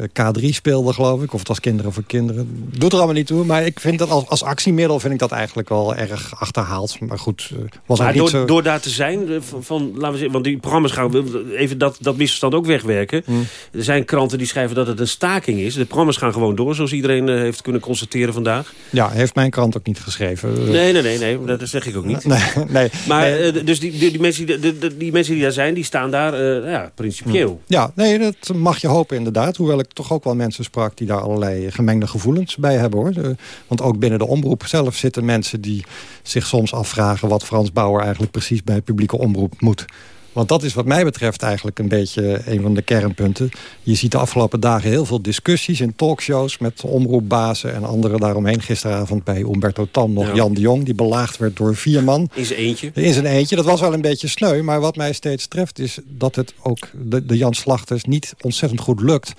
K3 speelde, geloof ik. Of het was Kinderen voor Kinderen. Doet er allemaal niet toe. Maar ik vind dat als, als actiemiddel vind ik dat eigenlijk wel erg achterhaald. Maar goed, was maar niet door, zo... door daar te zijn, van, van, laten we zeggen, want die programma's gaan even dat, dat misverstand ook wegwerken. Mm. Er zijn kranten die schrijven dat het een staking is. De programma's gaan gewoon door, zoals iedereen heeft kunnen constateren vandaag. Ja, heeft mijn krant ook niet geschreven. Nee, nee, nee, nee dat zeg ik ook niet. Nee, nee, maar nee. Dus die, die, die, mensen die, die, die, mensen die daar zijn, die staan daar uh, ja, principieel. Ja, nee, dat mag je hopen inderdaad. Hoewel toch ook wel mensen sprak die daar allerlei gemengde gevoelens bij hebben. hoor. Want ook binnen de omroep zelf zitten mensen die zich soms afvragen... wat Frans Bauer eigenlijk precies bij publieke omroep moet. Want dat is wat mij betreft eigenlijk een beetje een van de kernpunten. Je ziet de afgelopen dagen heel veel discussies in talkshows... met omroepbazen en anderen daaromheen. Gisteravond bij Umberto Tan nog ja. Jan de Jong... die belaagd werd door vier man. In zijn eentje. In zijn eentje. Dat was wel een beetje sneu. Maar wat mij steeds treft is dat het ook de, de Jan Slachters... niet ontzettend goed lukt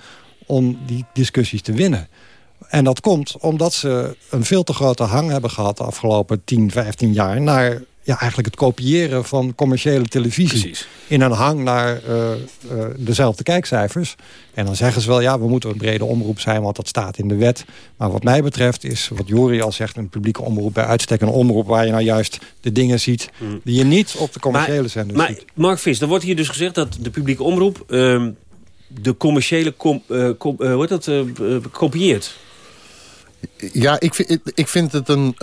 om die discussies te winnen. En dat komt omdat ze een veel te grote hang hebben gehad... de afgelopen 10, 15 jaar... naar ja, eigenlijk het kopiëren van commerciële televisie. Precies. In een hang naar uh, uh, dezelfde kijkcijfers. En dan zeggen ze wel, ja, we moeten een brede omroep zijn... want dat staat in de wet. Maar wat mij betreft is, wat Jori al zegt... een publieke omroep bij uitstek een omroep... waar je nou juist de dingen ziet... Hmm. die je niet op de commerciële maar, zenders maar, ziet. Mark Vis, er wordt hier dus gezegd dat de publieke omroep... Um, de commerciële com, com, uh, hoe dat, uh, kopieert. Ja, ik vind, ik vind het een,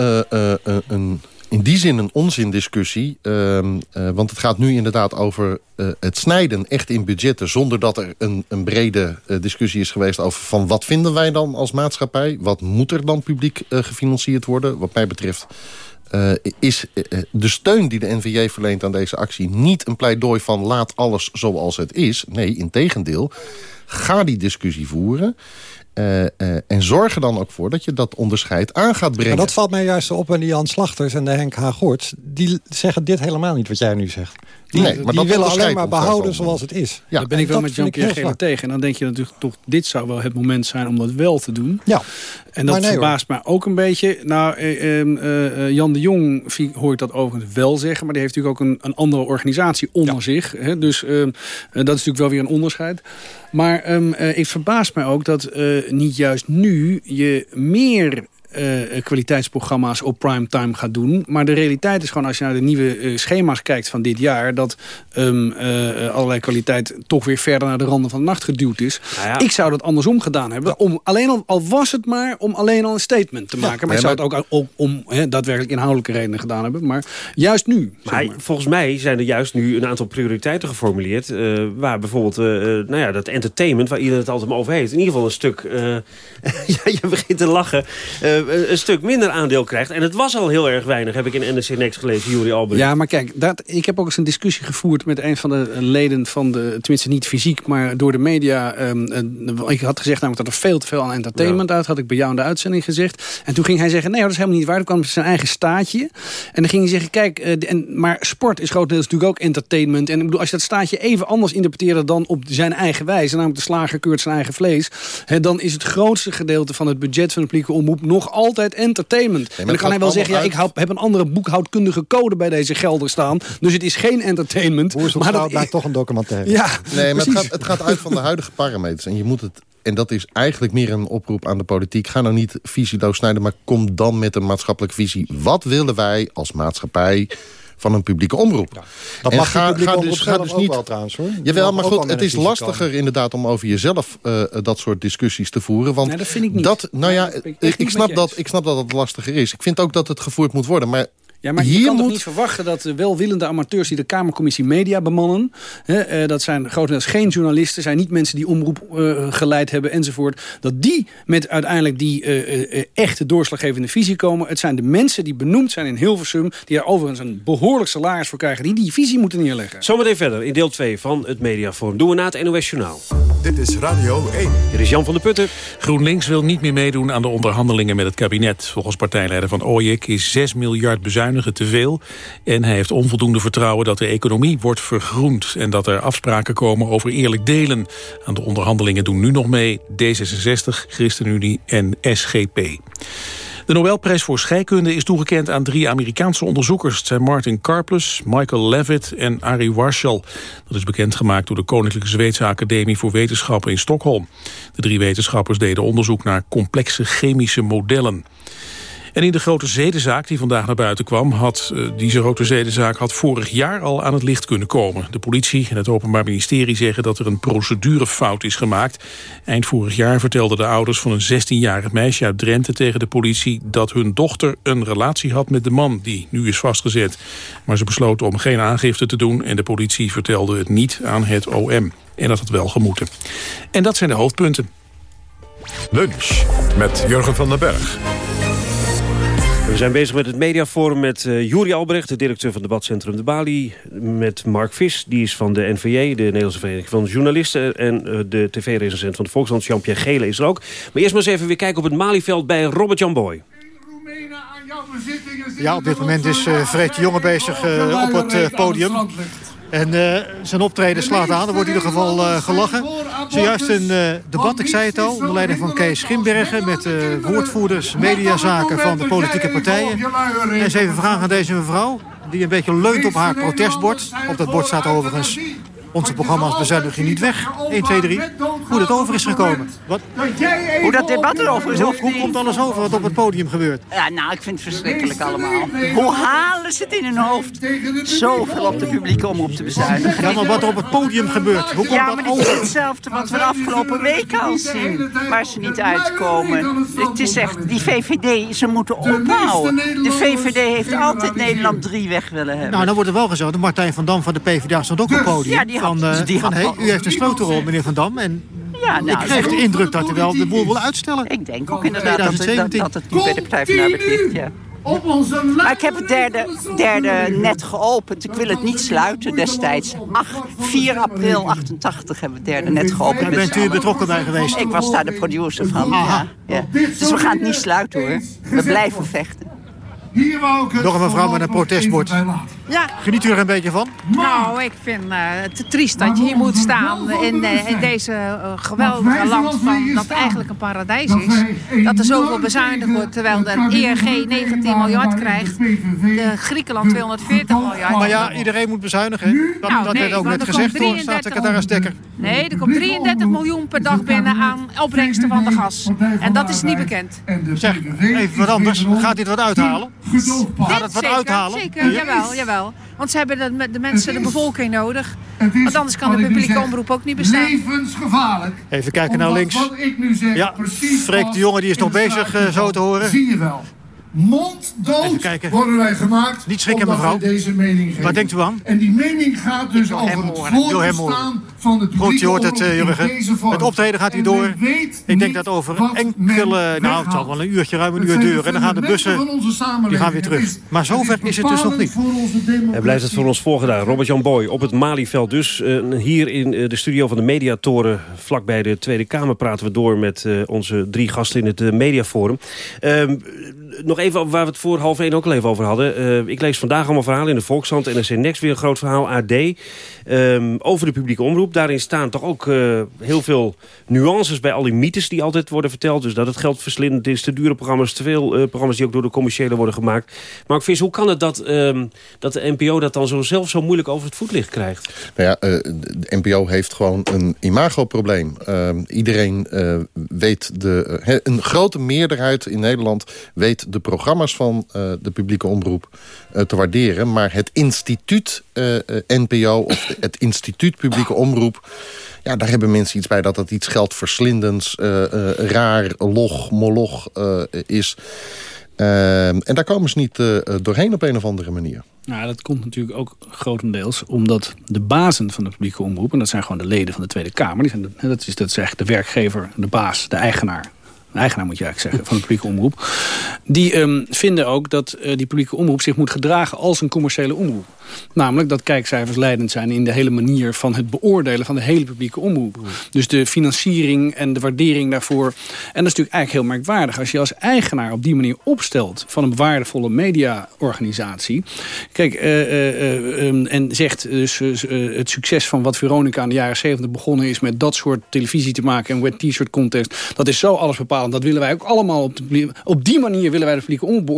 een, in die zin een onzindiscussie. Uh, want het gaat nu inderdaad over het snijden echt in budgetten... zonder dat er een, een brede discussie is geweest over van wat vinden wij dan als maatschappij? Wat moet er dan publiek gefinancierd worden? Wat mij betreft uh, is de steun die de NVJ verleent aan deze actie... niet een pleidooi van laat alles zoals het is. Nee, in tegendeel. Ga die discussie voeren. Uh, uh, en zorg er dan ook voor dat je dat onderscheid aan gaat brengen. Maar dat valt mij juist op en die Jan Slachters en de Henk Haagorts... die zeggen dit helemaal niet wat jij nu zegt. Die, nee, maar die willen alleen maar behouden zoals het is. Ja. Daar ben ik wel met Jean-Pierre Gele tegen. En dan denk je natuurlijk toch, dit zou wel het moment zijn om dat wel te doen. Ja. En dat nee, verbaast mij ook een beetje. Nou, eh, eh, Jan de Jong hoor ik dat overigens wel zeggen. Maar die heeft natuurlijk ook een, een andere organisatie onder ja. zich. Hè? Dus dat is natuurlijk wel weer een onderscheid. Maar um, uh, het verbaast mij ook dat niet juist nu je meer uh, kwaliteitsprogramma's op primetime gaat doen. Maar de realiteit is gewoon, als je naar de nieuwe uh, schema's kijkt van dit jaar... dat um, uh, allerlei kwaliteit toch weer verder naar de randen van de nacht geduwd is. Nou ja. Ik zou dat andersom gedaan hebben. Om, alleen al, al was het maar om alleen al een statement te maken. Ja, maar ik zou het ook om, om he, daadwerkelijk inhoudelijke redenen gedaan hebben. Maar juist nu. Maar, maar. volgens mij zijn er juist nu een aantal prioriteiten geformuleerd... waar bijvoorbeeld nou ja, dat entertainment, waar iedereen het altijd over heeft... in ieder geval een stuk... ja, je begint te lachen een stuk minder aandeel krijgt. En het was al heel erg weinig, heb ik in NRC Next gelezen, Juri Albrecht. Ja, maar kijk, dat, ik heb ook eens een discussie gevoerd met een van de leden van de, tenminste niet fysiek, maar door de media. Um, ik had gezegd namelijk dat er veel te veel aan entertainment ja. uit, had ik bij jou in de uitzending gezegd. En toen ging hij zeggen, nee, dat is helemaal niet waar. Dan kwam zijn eigen staatje. En dan ging hij zeggen, kijk, uh, en, maar sport is grotendeels natuurlijk ook entertainment. En ik bedoel, als je dat staatje even anders interpreteerde dan op zijn eigen wijze, namelijk de slager keurt zijn eigen vlees, hè, dan is het grootste gedeelte van het budget van de publieke omroep nog altijd entertainment. Nee, en dan kan hij wel zeggen, ja, ik heb een andere boekhoudkundige code bij deze gelden staan. Dus het is geen entertainment. maar dat blijkt toch een documentaire. Ja, nee, maar het gaat, het gaat uit van de huidige parameters. En je moet het en dat is eigenlijk meer een oproep aan de politiek. Ga nou niet visieloos snijden, maar kom dan met een maatschappelijke visie. Wat willen wij als maatschappij van een publieke omroep. Ja, dat en mag ga, ga dus, ga dus niet. Wel, trouwens, hoor. Jawel, maar goed, het is lastiger inderdaad om over jezelf uh, dat soort discussies te voeren. Want nee, dat vind ik niet. Dat, nou ja, ik, ik, ik, snap dat, ik snap dat het lastiger is. Ik vind ook dat het gevoerd moet worden. Maar ja, maar Hier je kan moet... toch niet verwachten dat de welwillende amateurs... die de Kamercommissie Media bemannen... Hè, uh, dat zijn grotendeels geen journalisten... zijn niet mensen die omroep uh, geleid hebben enzovoort... dat die met uiteindelijk die uh, echte doorslaggevende visie komen. Het zijn de mensen die benoemd zijn in Hilversum... die er overigens een behoorlijk salaris voor krijgen... die die visie moeten neerleggen. Zometeen verder in deel 2 van het Mediaforum. Doen we na het NOS Journaal. Dit is Radio 1. Hier is Jan van der Putten. GroenLinks wil niet meer meedoen aan de onderhandelingen met het kabinet. Volgens partijleider Van Ooyek is 6 miljard bezuinigd te veel. En hij heeft onvoldoende vertrouwen dat de economie wordt vergroend... en dat er afspraken komen over eerlijk delen. Aan de onderhandelingen doen nu nog mee D66, ChristenUnie en SGP. De Nobelprijs voor scheikunde is toegekend aan drie Amerikaanse onderzoekers. Het zijn Martin Karplus, Michael Levitt en Ari Warshall. Dat is bekendgemaakt door de Koninklijke Zweedse Academie voor Wetenschappen in Stockholm. De drie wetenschappers deden onderzoek naar complexe chemische modellen. En in de grote zedenzaak die vandaag naar buiten kwam... had uh, die grote zedenzaak had vorig jaar al aan het licht kunnen komen. De politie en het Openbaar Ministerie zeggen dat er een procedurefout is gemaakt. Eind vorig jaar vertelden de ouders van een 16-jarig meisje uit Drenthe tegen de politie... dat hun dochter een relatie had met de man die nu is vastgezet. Maar ze besloten om geen aangifte te doen... en de politie vertelde het niet aan het OM. En dat had wel gemoeten. En dat zijn de hoofdpunten. Lunch met Jurgen van den Berg. We zijn bezig met het mediaforum met uh, Juri Albrecht... de directeur van debatcentrum De Bali. Met Mark Vis, die is van de NVJ, de Nederlandse Vereniging van Journalisten. En uh, de tv-recensent van de Volkskrant, Jean-Pierre Gele, is er ook. Maar eerst maar eens even weer kijken op het Malieveld bij Robert-Jan Boy. Ja, op dit moment is uh, de Jonge bezig op het podium. En uh, zijn optreden slaat aan. Er wordt in ieder geval uh, gelachen. Zojuist een uh, debat, ik zei het al, onder leiding van Kees Schimbergen... met woordvoerders, mediazaken van de politieke partijen. En eens even vragen aan deze mevrouw... die een beetje leunt op haar protestbord. Op dat bord staat overigens onze programma's bezuinigen niet weg. 1, 2, 3. Hoe dat over is gekomen. Wat? Hoe dat debat erover is. Hoe, hoe komt alles over wat op het podium gebeurt? Ja, nou, ik vind het verschrikkelijk allemaal. Hoe halen ze het in hun hoofd zoveel op de publieke omroep te bezuinigen? Ja, maar wat er op het podium gebeurt, hoe komt ja, dat maar het over? is hetzelfde wat we de afgelopen weken al zien. Waar ze niet uitkomen. Het is echt, die VVD, ze moeten opbouwen. De VVD heeft altijd Nederland drie weg willen hebben. Nou, dan wordt er wel gezegd, dat Martijn van Dam van de PvdA stond ook op het podium. Ja, die eh, die van, hey, u heeft een sleutelrol, meneer Van Dam. En Ja, ik nou, kreeg zo- de indruk dat hij wel de boel wil uitstellen. Ik denk ook inderdaad dat, dat, 2017. dat het niet bij de Partij van de Arbeid ligt. Ja. Maar ik heb het derde, derde net geopend. Ik wil het niet sluiten destijds. Ach, 4 april 88 hebben we het derde net geopend. Daar bent u betrokken bij geweest? Ik was daar de producer van. Ja, ja. Dus we gaan het niet sluiten hoor. We blijven vechten. Nog een mevrouw met een protestbord. Ja, Geniet u er een beetje van? nou, ik vind eh, het triest dat je hier moet staan in, eh, in deze eh, geweldige land van, dat eigenlijk een paradijs is. Dat er zoveel bezuinigd wordt, terwijl de ERG 19 miljard krijgt, de Griekenland 240 miljard. Maar ja, iedereen moet bezuinigen. Dat, Nou, dat nee, werd ook net gezegd door 33 staatssecretaris Dekker. Nee, er komt 33 miljoen per dag binnen aan opbrengsten van de gas. En dat is niet bekend. Zeg, even wat anders. Gaat dit wat uithalen? Gaat het wat uithalen? Zeker, jawel, jawel. Want ze hebben de, de mensen, de bevolking nodig. Want anders kan de publieke omroep ook niet bestaan. Levensgevaarlijk. Even kijken naar links. Wat ik nu zeg, Ja, precies Freek de jongen die is nog bezig eh, zo te horen. Zie je wel. Monddood worden wij gemaakt. Niet schrikken, omdat mevrouw. wij deze mening geven. Wat denkt u aan? En die mening gaat dus over het hem horen. voortbestaan van de publieke Goed, je hoort het, Jurgen. Het optreden gaat hier En door. Ik denk dat over enkele... Nou, het zal wel een uurtje, ruim een Het uur duren. En dan gaan de bussen... Die gaan weer terug. Het is- Maar zover is het dus nog niet. Hij blijft het voor ons voorgedaan. Robert-Jan Boy op het Malieveld dus. Eh, hier in eh, de studio van de Mediatoren, vlakbij de Tweede Kamer... praten we door met eh, onze drie gasten in het Mediaforum. Ehm, nog even waar we het voor half één ook al even over hadden. Eh, ik lees vandaag allemaal verhalen in de Volkskrant. NRC Next weer een groot verhaal, AD. ehm, over de publieke omroep. Daarin staan toch ook eh, heel veel nuances bij al die mythes die altijd worden verteld. Dus dat het geld verslindend is, te dure programma's... te veel eh, programma's die ook door de commerciële worden gemaakt. Mark Vis, hoe kan het dat, ehm, dat de NPO dat dan zo zelf zo moeilijk over het voetlicht krijgt? Nou ja, de NPO heeft gewoon een imagoprobleem. Ehm, iedereen weet de... een grote meerderheid in Nederland weet de programma's van eh, de publieke omroep eh, te waarderen. Maar het instituut eh, NPO of het instituut publieke omroep... Ja, daar hebben mensen iets bij dat dat iets geldverslindends, raar, log, moloch is. Ehm, en daar komen ze niet doorheen op een of andere manier. Nou, dat komt natuurlijk ook grotendeels omdat de bazen van de publieke omroep... en dat zijn gewoon de leden van de Tweede Kamer... Dat, is, dat is de werkgever, de baas, de eigenaar... De eigenaar moet je eigenlijk zeggen, van de publieke omroep. Die ehm, vinden ook dat eh, die publieke omroep zich moet gedragen als een commerciële omroep. Namelijk dat kijkcijfers leidend zijn in de hele manier van het beoordelen van de hele publieke omroep. Dus de financiering en de waardering daarvoor. En dat is natuurlijk eigenlijk heel merkwaardig. Als je als eigenaar op die manier opstelt van een waardevolle mediaorganisatie. Kijk, eh, eh, eh, ehm, en zegt dus eh, het succes van wat Veronica in de jaren 70 begonnen is met dat soort televisie te maken en wet t-shirt contest. Dat is zo alles bepalend. Dat willen wij ook allemaal op, op die manier willen wij de publieke omroep.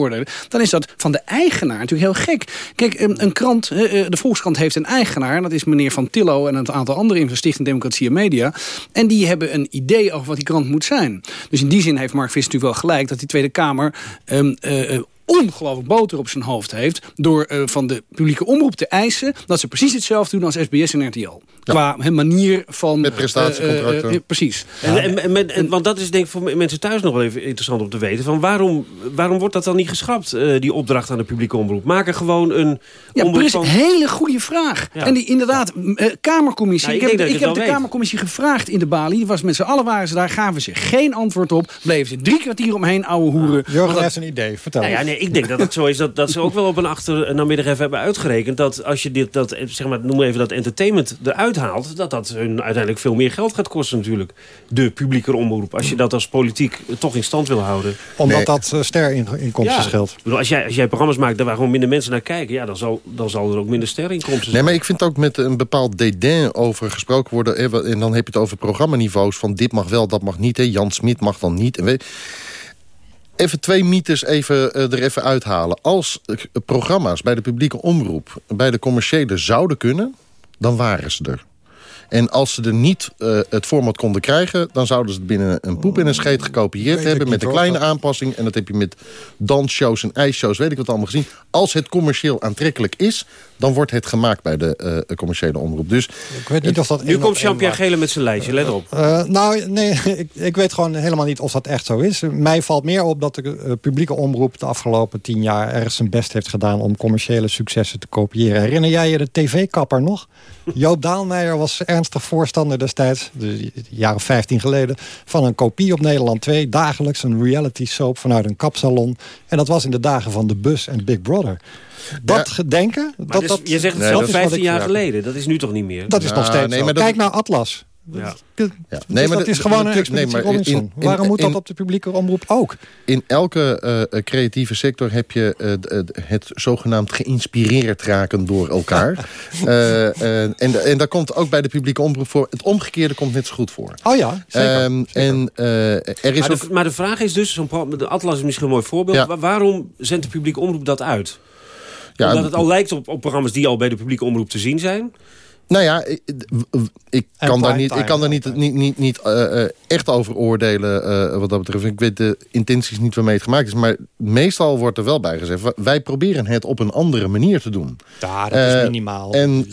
Dan is dat van de eigenaar natuurlijk heel gek. Kijk, een, een krant, eh, eh, de Volkskrant heeft een eigenaar. En dat is meneer Van Tillo en een aantal anderen in Stichting Democratie en Media. En die hebben een idee over wat die krant moet zijn. Dus in die zin heeft Mark Visser natuurlijk wel gelijk dat die Tweede Kamer ehm, eh, ongelooflijk boter op zijn hoofd heeft... door eh, van de publieke omroep te eisen... dat ze precies hetzelfde doen als SBS en RTL. Qua hun manier van... Met prestatiecontracten. precies. En, en, en, met- en- want dat is denk ik voor mensen thuis nog wel even interessant om te weten. Van waarom, waarom wordt dat dan niet geschrapt, eh, die opdracht aan de publieke omroep? Maak er gewoon een Ja, precies. van... Hele goede vraag. Ja. En die inderdaad, eh, Kamercommissie. Nou, ik ik heb, ik heb de weet. Kamercommissie gevraagd in de Bali. Die was met z'n allen waren ze daar, gaven ze geen antwoord op. Bleven ze drie kwartier omheen ouwe hoeren. Want Jurgen dat- heeft een idee, vertel. Nou ja, nee, ik denk dat het zo is dat, dat ze ook wel op een achternamiddag even hebben uitgerekend... dat als je dit, dat, eh, zeg maar, noem even dat entertainment eruit haalt... dat dat hun uiteindelijk veel meer geld gaat kosten natuurlijk. De publieke omroep. Als je dat als politiek toch in stand wil houden. Omdat Nee. dat uh, sterinkomsten Ja. scheelt. Ik bedoel, als, jij, als jij programma's maakt daar waar gewoon minder mensen naar kijken... Ja, dan, zal, dan zal er ook minder sterreninkomsten zijn. Nee, maar ik vind ook met een bepaald dédain over gesproken worden. hè, En dan heb je het over programmaniveaus van dit mag wel, dat mag niet. Hè. Jan Smit mag dan niet. En weet- Even twee mythes even, eh, er even uithalen. Als eh, programma's bij de publieke omroep, bij de commerciële zouden kunnen, dan waren ze er. En als ze er niet uh, het format konden krijgen... dan zouden ze het binnen een poep in een scheet gekopieerd hebben... met een kleine aanpassing. En dat heb je met dansshows en ijsshows, weet ik wat allemaal gezien. Als het commercieel aantrekkelijk is... dan wordt het gemaakt bij de uh, commerciële omroep. Dus, ik weet niet of dat nu komt Jean-Pierre Gele met zijn lijstje, let op. Uh, nou, nee, ik, ik, weet gewoon helemaal niet of dat echt zo is. Mij valt meer op dat de publieke omroep... de afgelopen tien jaar ergens zijn best heeft gedaan... om commerciële successen te kopiëren. Herinner jij je de tv-kapper nog? Joop Daalmeijer was ernstig voorstander destijds, de jaren 15 geleden... van een kopie op Nederland 2, dagelijks een reality soap vanuit een kapsalon. En dat was in de dagen van de bus en Big Brother. Dat ja. gedenken... Dat, dus, dat, je zegt het zelf 15 jaar geleden, dat is nu toch niet meer? Dat is nog steeds nee, zo. Kijk naar Atlas. Ja. Ja. Nee, dus maar dat is gewoon een expeditie nee, Robinson. In, in, Waarom moet dat op de publieke omroep ook? In elke uh, creatieve sector heb je uh, het zogenaamd geïnspireerd raken door elkaar. uh, en, en daar komt ook bij de publieke omroep voor. Het omgekeerde komt net zo goed voor. Oh ja, zeker. Um, zeker. En, er is maar, ook... de, maar de vraag is dus, de Atlas is misschien een mooi voorbeeld. Ja. Waarom zendt de publieke omroep dat uit? Ja, Omdat het al lijkt op, op programma's die al bij de publieke omroep te zien zijn... Nou ja, ik, ik kan daar niet, ik kan daar niet, niet, niet, niet uh, echt over oordelen uh, wat dat betreft. Ik weet de intenties niet waarmee het gemaakt is. Maar meestal wordt er wel bij gezegd... wij proberen het op een andere manier te doen. Ja, dat is minimaal. En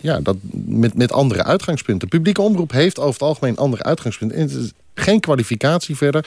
ja, dat met, met andere uitgangspunten. Publieke omroep heeft over het algemeen andere uitgangspunten. En het is geen kwalificatie verder.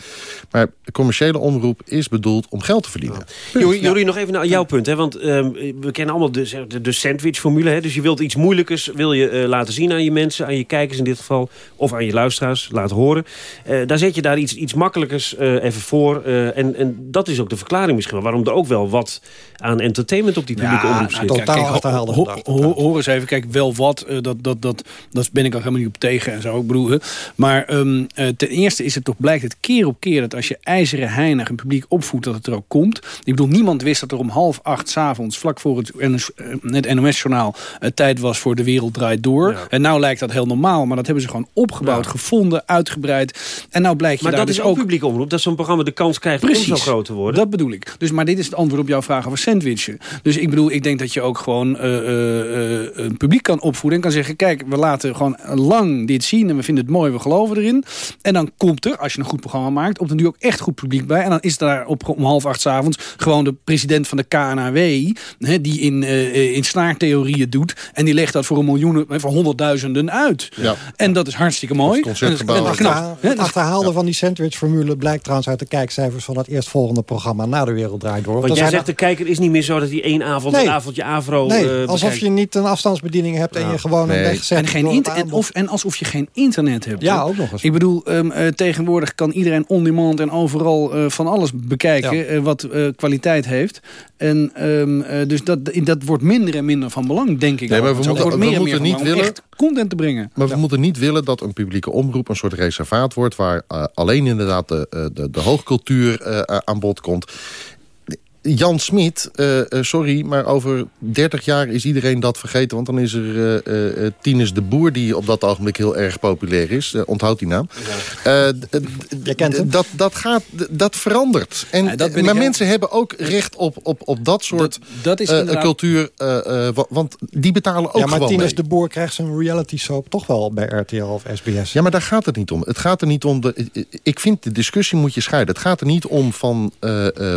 Maar de commerciële omroep is bedoeld om geld te verdienen. Ja. nog even naar jouw punt. Hè? Want um, we kennen allemaal de, de, de sandwich-formule. Dus je wilt iets moeilijkers wil je, uh, laten zien aan je mensen. Aan je kijkers in dit geval. Of aan je luisteraars. Laten horen. Uh, daar zet je daar iets, iets makkelijkers uh, even voor. en, en dat is ook de verklaring misschien wel. Waarom er ook wel wat aan entertainment op die publieke ja, omroep zit. Totaal achterhaalde ho, ho, Hoor eens even. Kijk, wel wat. dat, dat, dat, dat ben ik ook helemaal niet op tegen. En zo. Ik bedoel, maar um, ten eerste is het toch blijkt het keer op keer... dat als je ijzeren heinig een publiek opvoedt, dat het er ook komt. Ik bedoel, niemand wist dat er om half acht s'avonds... vlak voor het, het NOS-journaal tijd was voor De Wereld Draait Door. En nou lijkt dat heel normaal, maar dat hebben ze gewoon opgebouwd, gevonden, uitgebreid. En nou blijkt je maar daar dat dus is ook publiek omroep, dat zo'n programma de kans krijgt Precies, om zo groot te worden. dat bedoel ik. Dus, maar dit is het antwoord op jouw vraag over sandwichen. Dus ik bedoel, ik denk dat je ook gewoon uh, uh, een publiek kan opvoeden... en kan zeggen, kijk, we laten gewoon lang dit zien... en we vinden het mooi, we geloven erin. En dan komt er, als je een goed programma maakt... op den duur ook echt goed publiek bij. En dan is daar op, om half acht s avonds gewoon de president van de KNAW... Hè, die in, uh, in snaartheorieën doet... en die legt dat voor een miljoen, voor honderdduizenden uit. Ja. En dat is hartstikke mooi. Het, het achterhaalde van die sandwich-formule... blijkt trouwens uit de kijkcijfers van het eerstvolgende programma... Na de Wereld Draait Door. Want jij zegt, de kijker is niet meer zo dat hij één avond, nee. een avondje Avro... Nee, alsof je niet een afstandsbediening hebt... en je gewoon nee. een weg zet. En, geen en, of, en alsof je geen internet hebt. Ja, ook nog eens. Ik bedoel, um, uh, tegenwoordig kan iedereen on-demand en overal uh, van alles bekijken... Ja. Uh, wat kwaliteit heeft. En um, dus dat, dat wordt minder en minder van belang, denk ik. Nee, maar we moeten, wordt meer we moeten niet willen, echt content te brengen. Maar we ja. moeten niet willen dat een publieke omroep... een soort reservaat wordt... waar alleen inderdaad de, de, de hoogcultuur aan bod komt. Jan Smit, uh, uh, sorry, maar over 30 jaar is iedereen dat vergeten. Want dan is er uh, Tinus de Boer, die op dat ogenblik heel erg populair is. onthoud die naam. Ja. Je kent hem. Dat, dat, gaat, dat verandert. En, ja, dat maar mensen heel... hebben ook recht op, op, op dat soort dat, dat inderdaad... cultuur. want die betalen ook ja, maar Tinus de Boer krijgt zijn reality soap toch wel bij RTL of SBS. Ja, maar daar gaat het niet om. Het gaat er niet om... De, ik vind de discussie moet je scheiden. Het gaat er niet om van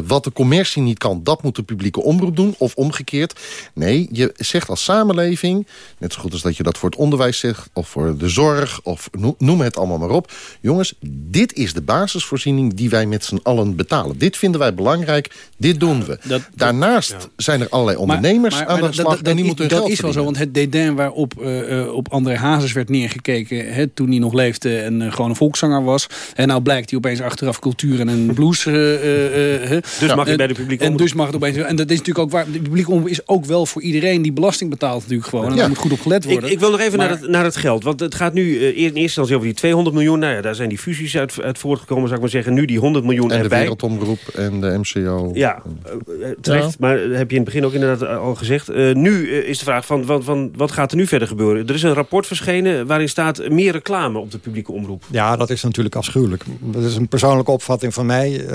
wat de commercie niet kan, dat moet de publieke omroep doen. Of omgekeerd. Nee, je zegt als samenleving... net zo goed als dat je dat voor het onderwijs zegt... of voor de zorg, of noem het allemaal maar op. Jongens, dit is de basisvoorziening die wij met z'n allen betalen. Dit vinden wij belangrijk, dit doen we. Dat, Daarnaast ja. zijn er allerlei ondernemers maar, maar, aan de slag... Dat, en die moeten hun Dat is wel zo, want het dédain waarop uh, op André Hazes werd neergekeken... Hè, toen hij nog leefde en uh, gewoon een volkszanger was... en nou blijkt hij opeens achteraf cultuur en een blues... Uh, dus mag je bij de publieke en dus mag het opeens. En dat is natuurlijk ook waar. De publieke omroep is ook wel voor iedereen die belasting betaalt, natuurlijk gewoon. En ja. daar moet goed op gelet worden. Ik, ik wil nog even maar, naar, het, naar het geld. Want het gaat nu uh, in eerste instantie over die 200 miljoen. Nou ja, daar zijn die fusies uit, uit voortgekomen, zou ik maar zeggen. Nu die 100 miljoen en erbij. de Wereldomroep en de MCO. Ja, uh, terecht. Ja. Maar heb je in het begin ook inderdaad al gezegd. Uh, nu is de vraag van, van, van wat gaat er nu verder gebeuren? Er is een rapport verschenen waarin staat meer reclame op de publieke omroep. Ja, dat is natuurlijk afschuwelijk. Dat is een persoonlijke opvatting van mij.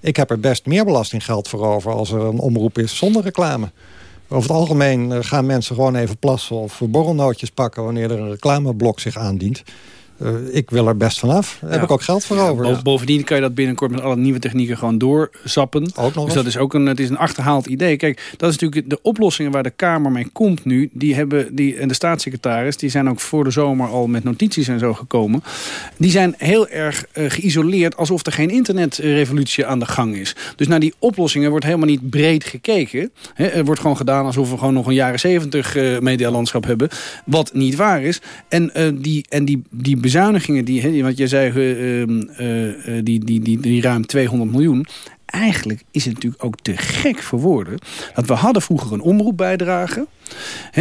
ik heb er best meer belastinggeld voor over als er een omroep is zonder reclame. Over het algemeen eh, gaan mensen gewoon even plassen of borrelnootjes pakken... wanneer er een reclameblok zich aandient. Uh, ik wil er best vanaf. Daar heb ik ook geld voor over. Bo bovendien kan je dat binnenkort met alle nieuwe technieken gewoon doorzappen. Ook nog dus dat is ook een, het is een achterhaald idee. Kijk, dat is natuurlijk de oplossingen waar de Kamer mee komt nu. Die hebben, die, en de staatssecretaris, die zijn ook voor de zomer al met notities en zo gekomen. Die zijn heel erg uh, geïsoleerd alsof er geen internetrevolutie aan de gang is. Dus naar die oplossingen wordt helemaal niet breed gekeken. He, er wordt gewoon gedaan alsof we gewoon nog een jaren zeventig uh, medialandschap hebben. Wat niet waar is. En, die, en die, die bezuinigingen, die, want je zei uh, die, die, die, die ruim 200 miljoen eigenlijk is het natuurlijk ook te gek voor woorden. Dat we hadden vroeger een omroepbijdrage.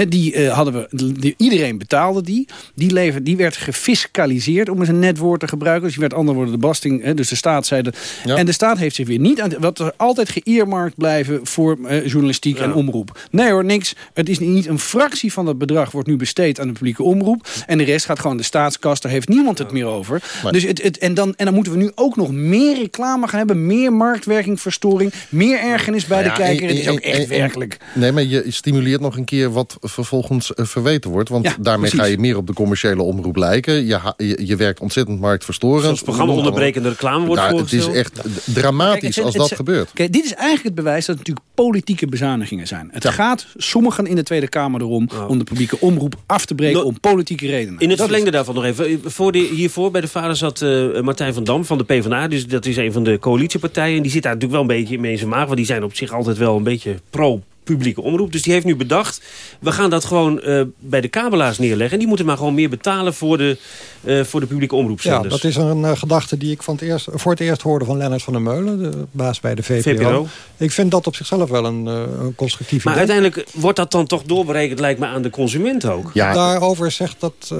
Die uh, hadden we, die, iedereen betaalde die. Die, leven, die werd gefiscaliseerd, om eens een net woord te gebruiken. Dus die werd ander woorden de belasting. Dus de staat zei dat. Ja. En de staat heeft zich weer niet aan. Wat er altijd geëermarkt blijven voor uh, journalistiek ja. en omroep. Nee hoor, niks. Het is niet een fractie van dat bedrag wordt nu besteed aan de publieke omroep. En de rest gaat gewoon de staatskast. Daar heeft niemand het meer over. Maar, dus het, het, en, dan, en dan moeten we nu ook nog meer reclame gaan hebben. Meer marktwerkingverstoring. Meer ergernis bij ja, de kijker. En, het is ook echt en, werkelijk. Nee, maar je stimuleert nog een keer wat vervolgens verweten wordt. Want ja, daarmee precies. ga je meer op de commerciële omroep lijken. Je, je, je werkt ontzettend marktverstorend. Zoals programma-onderbrekende reclame wordt nou, voorgesteld. Het is echt ja. dramatisch kijk, als dat gebeurt. Kijk, dit is eigenlijk het bewijs dat het natuurlijk politieke bezuinigingen zijn. Het ja. gaat sommigen in de Tweede Kamer erom... Oh. om de publieke omroep af te breken no, om politieke redenen. In het dat verlengde daarvan nog even. Voor de, hiervoor bij de vader zat uh, Martijn van Dam van de PvdA. Dus dat is een van de coalitiepartijen. En die zit daar natuurlijk wel een beetje in zijn maag. Want die zijn op zich altijd wel een beetje pro publieke omroep. Dus die heeft nu bedacht, we gaan dat gewoon uh, bij de kabelaars neerleggen. En die moeten maar gewoon meer betalen voor de, uh, voor de publieke omroepzenders. Ja, dat is een uh, gedachte die ik van het eerst, voor het eerst hoorde van Lennart van der Meulen, de baas bij de VPRO. VPRO. Ik vind dat op zichzelf wel een, een constructief Maar idee. uiteindelijk wordt dat dan toch doorberekend, lijkt me, aan de consument ook. Ja. Daarover zegt dat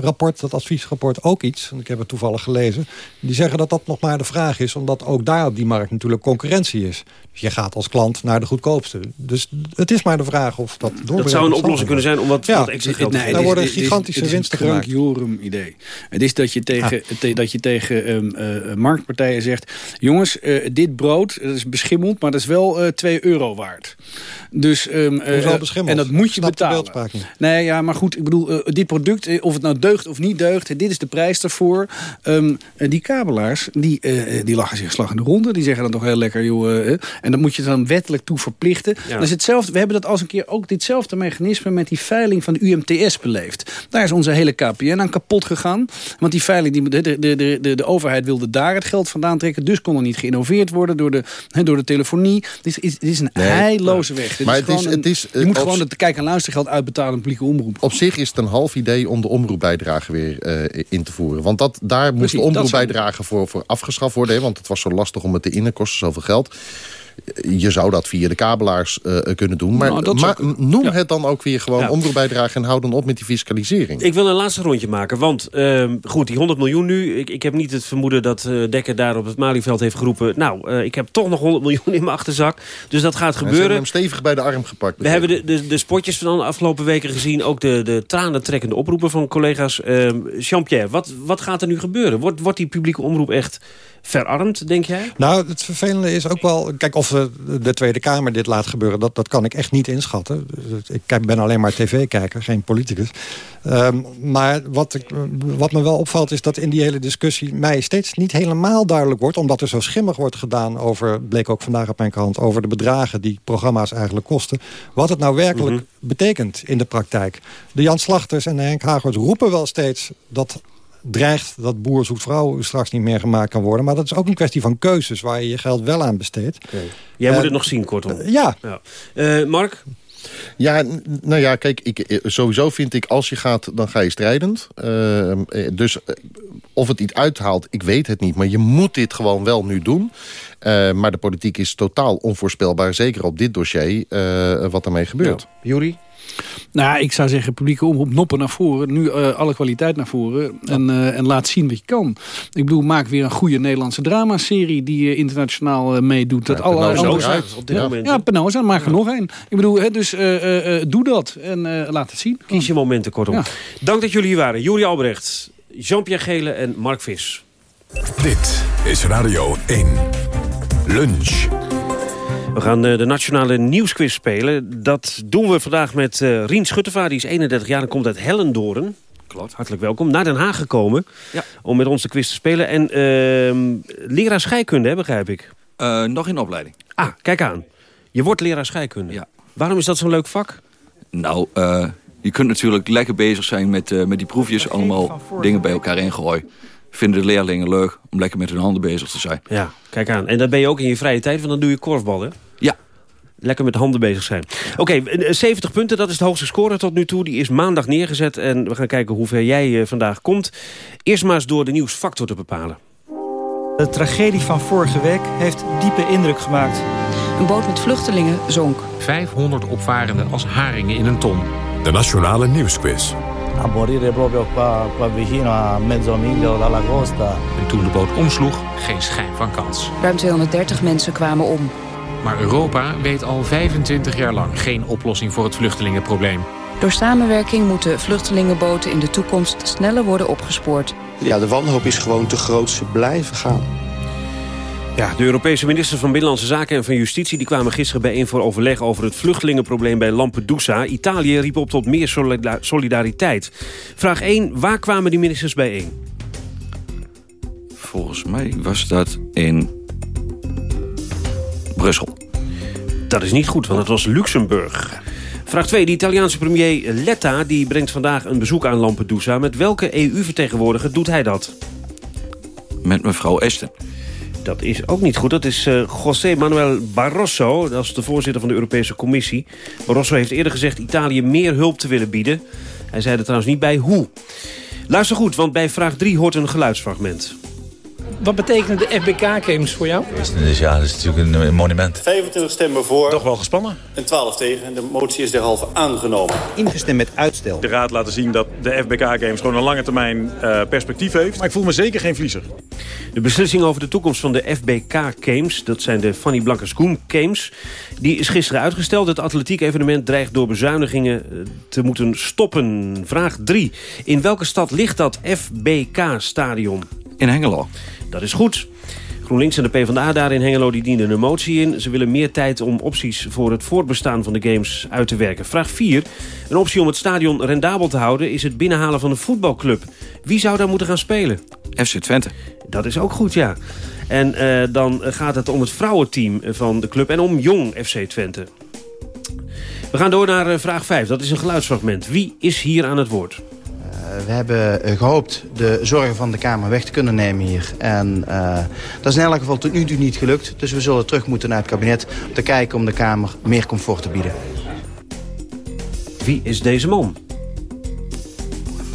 rapport, dat adviesrapport ook iets. En ik heb het toevallig gelezen. Die zeggen dat dat nog maar de vraag is, omdat ook daar op die markt natuurlijk concurrentie is. Je gaat als klant naar de goedkoopste. Dus het is maar de vraag of dat door. Dat zou een oplossing kunnen zijn om wat, ja, wat extra geld nee, te Daar worden gigantische het winsten Het is een gemaakt. Jorum idee. Het is dat je tegen, ah. te, dat je tegen um, uh, marktpartijen zegt... jongens, uh, dit brood dat is beschimmeld, maar dat is wel uh, 2 euro waard. Dus, um, beschimmeld? en dat moet je Snap betalen. Nee, ja, maar goed, ik bedoel, dit product, of het nou deugt of niet deugt... dit is de prijs daarvoor. Um, die kabelaars, die, die lachen zich slag in de ronde. Die zeggen dan toch heel lekker, joh... en dan moet je dan wettelijk toe verplichten. Ja. Dat is hetzelfde. We hebben dat als een keer ook ditzelfde mechanisme met die veiling van de UMTS beleefd. Daar is onze hele KPN aan kapot gegaan. Want die veiling, die, de, de, de, de, de overheid wilde daar het geld vandaan trekken. Dus kon er niet geïnnoveerd worden door de, he, door de telefonie. Dit is, is een nee, heilloze weg. Maar is het is, een, het is, je moet gewoon het kijk- en luistergeld uitbetalen aan publieke omroep. Op zich is het een half idee om de omroepbijdrage weer uh, in te voeren. Want dat, daar moest de omroepbijdrage voor, voor afgeschaft worden. Hè, want het was zo lastig om het te innen, kostte zoveel geld je zou dat via de kabelaars uh, kunnen doen. Maar, nou, maar noem ja. het dan ook weer gewoon ja. omroepbijdrage... en hou dan op met die fiscalisering. Ik wil een laatste rondje maken. Want uh, goed, die 100 miljoen nu... Ik, ik heb niet het vermoeden dat uh, Dekker daar op het Malieveld heeft geroepen... nou, ik heb toch nog 100 miljoen in mijn achterzak. Dus dat gaat gebeuren. Ze hebben hem stevig bij de arm gepakt. We hebben de, de, de spotjes van de afgelopen weken gezien. Ook de, de tranentrekkende oproepen van collega's. Jean-Pierre, wat, wat gaat er nu gebeuren? Wordt, wordt die publieke omroep echt verarmd, denk jij? Nou, het vervelende is ook wel... Kijk, of de Tweede Kamer dit laat gebeuren... dat, dat kan ik echt niet inschatten. Ik ben alleen maar tv-kijker, geen politicus. Um, maar wat, ik, wat me wel opvalt is dat in die hele discussie... mij steeds niet helemaal duidelijk wordt... omdat er zo schimmig wordt gedaan over... bleek ook vandaag op mijn krant... over de bedragen die programma's eigenlijk kosten... wat het nou werkelijk mm -hmm. betekent in de praktijk. De Jan Slachters en de Henk Hagers roepen wel steeds... dat dreigt dat boer zoekt vrouw straks niet meer gemaakt kan worden. Maar dat is ook een kwestie van keuzes waar je je geld wel aan besteedt. Okay. Jij uh, moet het nog zien, kortom. Uh, ja. ja. Uh, Mark? Ja, nou ja, kijk, ik, sowieso vind ik als je gaat, dan ga je strijdend. Uh, dus of het iets uithaalt, ik weet het niet. Maar je moet dit gewoon wel nu doen. Uh, maar de politiek is totaal onvoorspelbaar. Zeker op dit dossier, uh, wat ermee gebeurt. Ja. Jury? Nou, ik zou zeggen, publieke omroep noppen naar voren. Nu uh, alle kwaliteit naar voren. En, uh, en laat zien wat je kan. Ik bedoel, maak weer een goede Nederlandse dramaserie... die uh, internationaal meedoet. Dat ja, alle andere... uit op dit ja, moment. Ja, Penosa, maak er nog één. Ik bedoel, hè, dus doe dat. En laat het zien. Kies je momenten, kortom. Ja. Dank dat jullie hier waren. Jury Albrecht, Jean-Pierre Gele en Mark Vis. Dit is Radio 1. Lunch. We gaan eh, de nationale nieuwsquiz spelen. Dat doen we vandaag met uh, Rien Schuttevaar. Die is 31 jaar en komt uit Hellendoorn. Klopt. Hartelijk welkom. Naar Den Haag gekomen ja. om met ons de quiz te spelen. En uh, leraar scheikunde, hè, begrijp ik? Uh, nog in opleiding. Ah, kijk aan. Je wordt leraar scheikunde. Ja. Waarom is dat zo'n leuk vak? Nou, uh, je kunt natuurlijk lekker bezig zijn met, uh, met die proefjes. Allemaal dingen bij elkaar ingooien. Vinden de leerlingen leuk om lekker met hun handen bezig te zijn. Ja, kijk aan. En dat ben je ook in je vrije tijd, want dan doe je korfballen. Ja. Lekker met handen bezig zijn. Oké, okay, 70 punten, dat is de hoogste score tot nu toe. Die is maandag neergezet en we gaan kijken hoe ver jij uh, vandaag komt. Eerst maar eens door de nieuwsfactor te bepalen. De tragedie van vorige week heeft diepe indruk gemaakt. Een boot met vluchtelingen zonk. 500 opvarenden als haringen in een ton. De Nationale Nieuwsquiz. A morire proprio qua, qua vicino a mezzo miglio dalla costa. En toen de boot omsloeg, geen schijn van kans. Ruim 230 mensen kwamen om. Maar Europa weet al 25 jaar lang geen oplossing voor het vluchtelingenprobleem. Door samenwerking moeten vluchtelingenboten in de toekomst sneller worden opgespoord. Ja, de wanhoop is gewoon te groot. Ze blijven gaan. Ja, de Europese ministers van Binnenlandse Zaken en van Justitie... die kwamen gisteren bijeen voor overleg over het vluchtelingenprobleem bij Lampedusa. Italië riep op tot meer solida solidariteit. Vraag 1, waar kwamen die ministers bijeen? Volgens mij was dat in Brussel. Dat is niet goed, want het was Luxemburg. Vraag 2. De Italiaanse premier Letta die brengt vandaag een bezoek aan Lampedusa. Met welke EU-vertegenwoordiger doet hij dat? Met mevrouw Ashton. Dat is ook niet goed. Dat is uh, José Manuel Barroso. Dat is de voorzitter van de Europese Commissie. Barroso heeft eerder gezegd Italië meer hulp te willen bieden. Hij zei er trouwens niet bij hoe. Luister goed, want bij vraag 3 hoort een geluidsfragment. Wat betekenen de FBK-games voor jou? Dus ja, dat is natuurlijk een, monument. 25 stemmen voor. Toch wel gespannen. En 12 tegen. En de motie is derhalve aangenomen. Ingestemd met uitstel. De Raad laten zien dat de FBK-games gewoon een lange termijn uh, perspectief heeft. Maar ik voel me zeker geen verliezer. De beslissing over de toekomst van de FBK-games, dat zijn de Fanny Blankers-Koen games, die is gisteren uitgesteld. Het atletiek-evenement dreigt door bezuinigingen te moeten stoppen. Vraag 3. In welke stad ligt dat FBK-stadion? In Hengelo. Dat is goed. GroenLinks en de PvdA daar in Hengelo die dienen een motie in. Ze willen meer tijd om opties voor het voortbestaan van de games uit te werken. Vraag 4. Een optie om het stadion rendabel te houden is het binnenhalen van een voetbalclub. Wie zou daar moeten gaan spelen? FC Twente. Dat is ook goed, ja. En uh, dan gaat het om het vrouwenteam van de club en om Jong FC Twente. We gaan door naar uh, vraag 5. Dat is een geluidsfragment. Wie is hier aan het woord? We hebben gehoopt de zorgen van de Kamer weg te kunnen nemen hier. En uh, dat is in elk geval tot nu toe niet gelukt. Dus we zullen terug moeten naar het kabinet om te kijken om de Kamer meer comfort te bieden. Wie is deze man?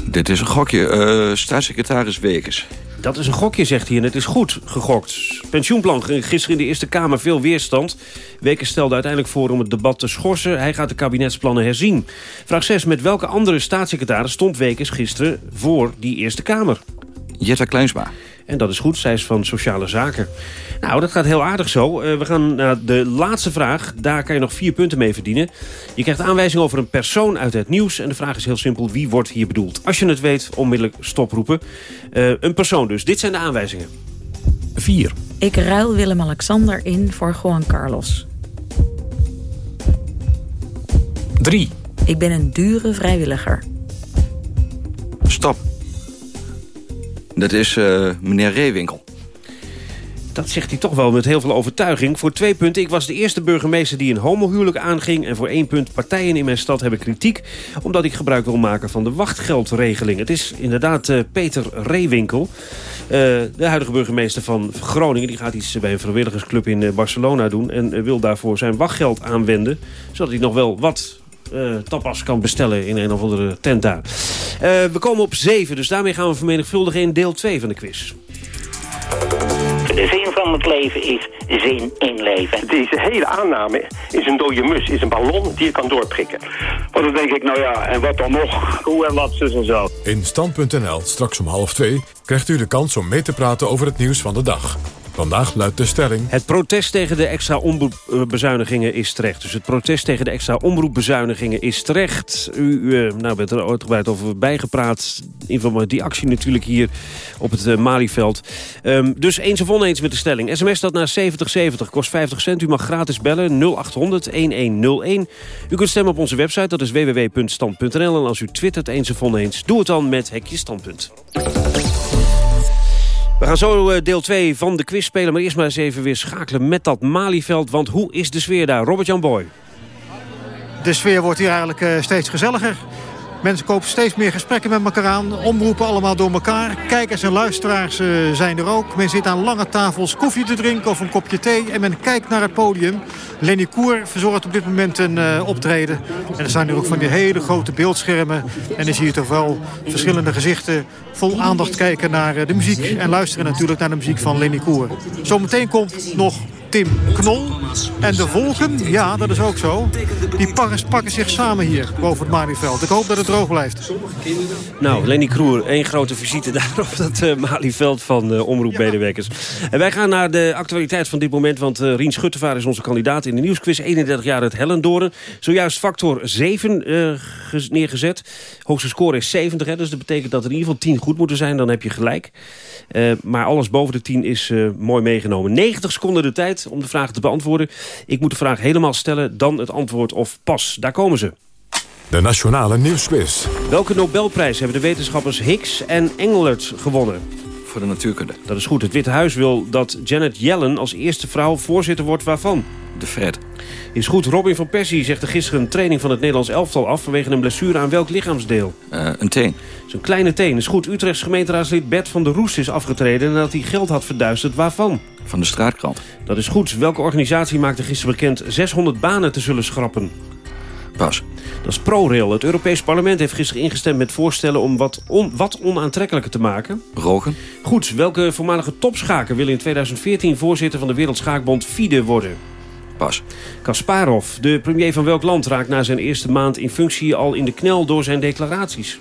Dit is een gokje. Uh, staatssecretaris Wekers. Dat is een gokje, zegt hij, en het is goed gegokt. Pensioenplan gisteren in de Eerste Kamer veel weerstand. Wekers stelde uiteindelijk voor om het debat te schorsen. Hij gaat de kabinetsplannen herzien. Vraag 6. Met welke andere staatssecretaris stond Wekers gisteren voor die Eerste Kamer? Jetta Kleinsma. En dat is goed, zij is van Sociale Zaken. Nou, dat gaat heel aardig zo. Uh, we gaan naar de laatste vraag. Daar kan je nog vier punten mee verdienen. Je krijgt aanwijzing over een persoon uit het nieuws. En de vraag is heel simpel, wie wordt hier bedoeld? Als je het weet, onmiddellijk stoproepen. Uh, een persoon dus. Dit zijn de aanwijzingen. 4. Ik ruil Willem-Alexander in voor Juan Carlos. 3. Ik ben een dure vrijwilliger. Stop. Dat is uh, meneer Reewinkel. Dat zegt hij toch wel met heel veel overtuiging. Voor twee punten, ik was de eerste burgemeester die een homohuwelijk aanging. En voor één punt, partijen in mijn stad hebben kritiek... omdat ik gebruik wil maken van de wachtgeldregeling. Het is inderdaad uh, Peter Reewinkel. Uh, de huidige burgemeester van Groningen. Die gaat iets bij een vrijwilligersclub in Barcelona doen. En wil daarvoor zijn wachtgeld aanwenden. Zodat hij nog wel wat uh, tapas kan bestellen in een of andere tent daar. Uh, we komen op 7, dus daarmee gaan we vermenigvuldigen in deel 2 van de quiz. De zin van het leven is zin in leven. Deze hele aanname is een dode mus, is een ballon die je kan doorprikken. Maar dan denk ik, nou ja, en wat dan nog? Hoe en wat, zus en zo. In Stand.nl, straks om half twee, krijgt u de kans om mee te praten over het nieuws van de dag. Vandaag luidt de stelling... Het protest tegen de extra omroepbezuinigingen is terecht. Dus het protest tegen de extra omroepbezuinigingen is terecht. U uh, nou, bent er uitgebreid over bijgepraat. In die actie natuurlijk hier op het uh, Malieveld. Um, dus eens of oneens met de stelling. SMS dat naar 7070 kost 50 cent. U mag gratis bellen 0800 1101. U kunt stemmen op onze website, dat is www.stand.nl. En als u twittert eens of oneens, doe het dan met Hekje Standpunt. We gaan zo eh, deel 2 van de quiz spelen. Maar eerst maar eens even weer schakelen met dat Malieveld. Want hoe is de sfeer daar? Robert-Jan Boy. De sfeer wordt hier eigenlijk uh, steeds gezelliger. Mensen kopen steeds meer gesprekken met elkaar aan. Omroepen allemaal door elkaar. Kijkers en luisteraars uh, zijn er ook. Men zit aan lange tafels koffie te drinken of een kopje thee. En men kijkt naar het podium. Lenny Koer verzorgt op dit moment een uh, optreden. En er zijn er ook van die hele grote beeldschermen. En dan zie je toch wel verschillende gezichten vol aandacht kijken naar uh, de muziek. En luisteren natuurlijk naar de muziek van Lenny Koer. Zometeen komt nog Tim Knol. En de volken, ja, dat is ook zo. Die pakken, pakken zich samen hier boven het Malieveld. Ik hoop dat het droog blijft. Nou, Lenny Kroer, één grote visite daar op dat uh, Malieveld van uh, omroepmedewerkers. Ja. En wij gaan naar de actualiteit van dit moment. Want uh, Rien Schuttevaar is onze kandidaat in de nieuwsquiz. 31 jaar uit Hellendoorn. Zojuist factor 7 neergezet. Hoogste score is 70. Hè, dus dat betekent dat er in ieder geval 10 goed moeten zijn. Dan heb je gelijk. maar alles boven de 10 is mooi meegenomen. 90 seconden de tijd om de vragen te beantwoorden. Ik moet de vraag helemaal stellen, dan het antwoord of pas. Daar komen ze. De Nationale Nieuwsquiz. Welke Nobelprijs hebben de wetenschappers Higgs en Engelert gewonnen? Voor de natuurkunde. Dat is goed. Het Witte Huis wil dat Janet Yellen als eerste vrouw voorzitter wordt waarvan? De Fed. Is goed. Robin van Persie zegde gisteren een training van het Nederlands elftal af... vanwege een blessure aan welk lichaamsdeel? Uh, een teen. Zijn kleine teen. Is goed. Utrechts gemeenteraadslid Bert van der Roes is afgetreden... nadat hij geld had verduisterd. Waarvan? Van de straatkrant. Dat is goed. Welke organisatie maakte gisteren bekend 600 banen te zullen schrappen? Pas. Dat is ProRail. Het Europees Parlement heeft gisteren ingestemd met voorstellen om wat, on, wat onaantrekkelijker te maken. Roken. Goed. Welke voormalige topschaker wil in 2014 voorzitter van de Wereldschaakbond FIDE worden? Pas. Kasparov, de premier van welk land, raakt na zijn eerste maand in functie al in de knel door zijn declaraties?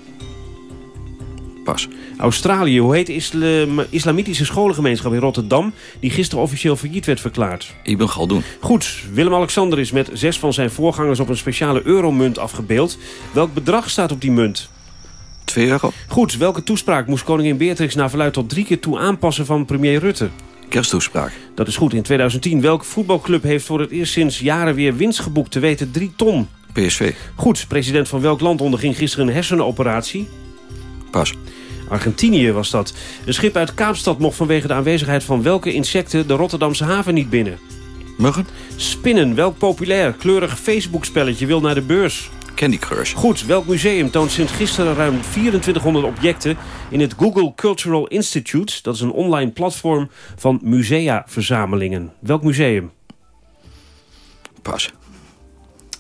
Pas. Australië, hoe heet de islam islamitische scholengemeenschap in Rotterdam... die gisteren officieel failliet werd verklaard? Ibn Galdoen. Goed, Willem-Alexander is met zes van zijn voorgangers... op een speciale euromunt afgebeeld. Welk bedrag staat op die munt? 2 euro. Goed, welke toespraak moest koningin Beatrix... na verluid tot drie keer toe aanpassen van premier Rutte? Kersttoespraak. Dat is goed. In 2010. Welke voetbalclub heeft voor het eerst sinds jaren weer winst geboekt? Te weten 3 ton. PSV. Goed. President van welk land onderging gisteren een hersenoperatie? Pas. Argentinië was dat. Een schip uit Kaapstad mocht vanwege de aanwezigheid van welke insecten de Rotterdamse haven niet binnen? Muggen. Spinnen. Welk populair, kleurig Facebook-spelletje wil naar de beurs? Candy Crush. Goed, welk museum toont sinds gisteren ruim 2400 objecten... in het Google Cultural Institute? Dat is een online platform van musea-verzamelingen. Welk museum? Pas.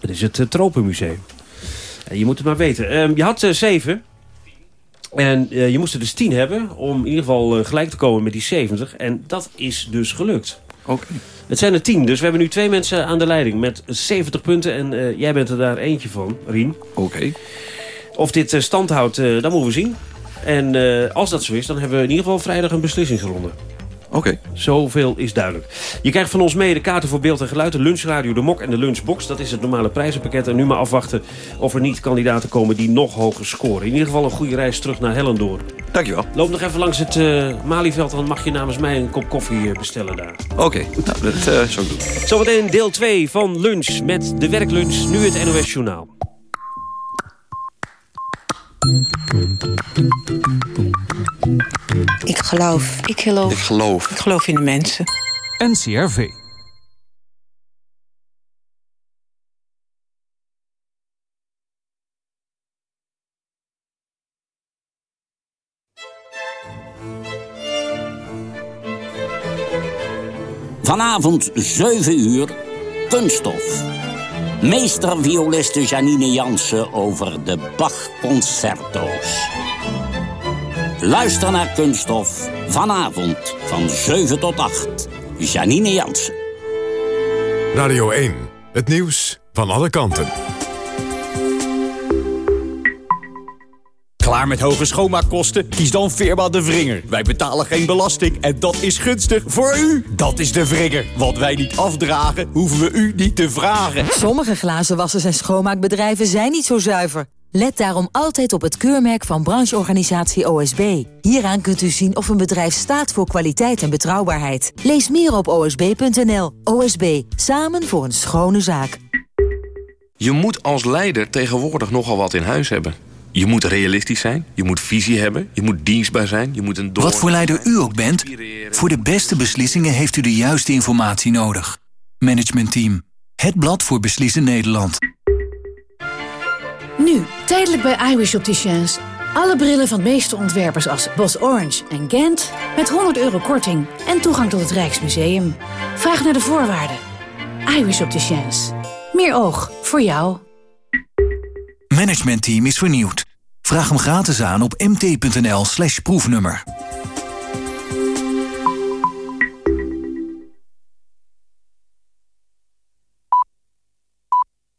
Het is het uh, Tropenmuseum. Je moet het maar weten. Uh, je had zeven... En uh, je moest er dus 10 hebben om in ieder geval uh, gelijk te komen met die 70. En dat is dus gelukt. Oké. Okay. Het zijn er 10, dus we hebben nu twee mensen aan de leiding met 70 punten. En uh, jij bent er daar eentje van, Rien. Oké. Okay. Of dit stand houdt, dat moeten we zien. En als dat zo is, dan hebben we in ieder geval vrijdag een beslissingsronde. Oké. Okay. Zoveel is duidelijk. Je krijgt van ons mee de kaarten voor beeld en geluid, de lunchradio, de mok en de lunchbox. Dat is het normale prijzenpakket. En nu maar afwachten of er niet kandidaten komen die nog hoger scoren. In ieder geval een goede reis terug naar Hellendoor. Dankjewel. Loop nog even langs het uh, Malieveld, dan mag je namens mij een kop koffie bestellen daar. Oké, okay. nou, dat uh, zou ik doen. Zometeen deel 2 van Lunch met de werklunch. Nu het NOS Journaal. Ik geloof. Ik geloof. Ik geloof. Ik geloof in de mensen. NCRV. Vanavond 7 uur, kunststof. Meestervioliste Janine Jansen over de Bach-concerto's. Luister naar Kunststof vanavond van 7 tot 8. Janine Jansen. Radio 1, het nieuws van alle kanten. Klaar met hoge schoonmaakkosten? Kies dan Firma De Vringer. Wij betalen geen belasting en dat is gunstig voor u. Dat is De Vringer. Wat wij niet afdragen, hoeven we u niet te vragen. Sommige glazenwassers en schoonmaakbedrijven zijn niet zo zuiver. Let daarom altijd op het keurmerk van brancheorganisatie OSB. Hieraan kunt u zien of een bedrijf staat voor kwaliteit en betrouwbaarheid. Lees meer op osb.nl. OSB, samen voor een schone zaak. Je moet als leider tegenwoordig nogal wat in huis hebben. Je moet realistisch zijn, je moet visie hebben, je moet dienstbaar zijn, je moet een door... Wat voor leider u ook bent, voor de beste beslissingen heeft u de juiste informatie nodig. Management Team, het blad voor beslissen Nederland. Nu, tijdelijk bij iWish Opticians. Alle brillen van de meeste ontwerpers als Bos Orange en Gent... met 100 euro korting en toegang tot het Rijksmuseum. Vraag naar de voorwaarden. iWish Opticians. Meer oog voor jou. Management Team is vernieuwd. Vraag hem gratis aan op mt.nl slash proefnummer.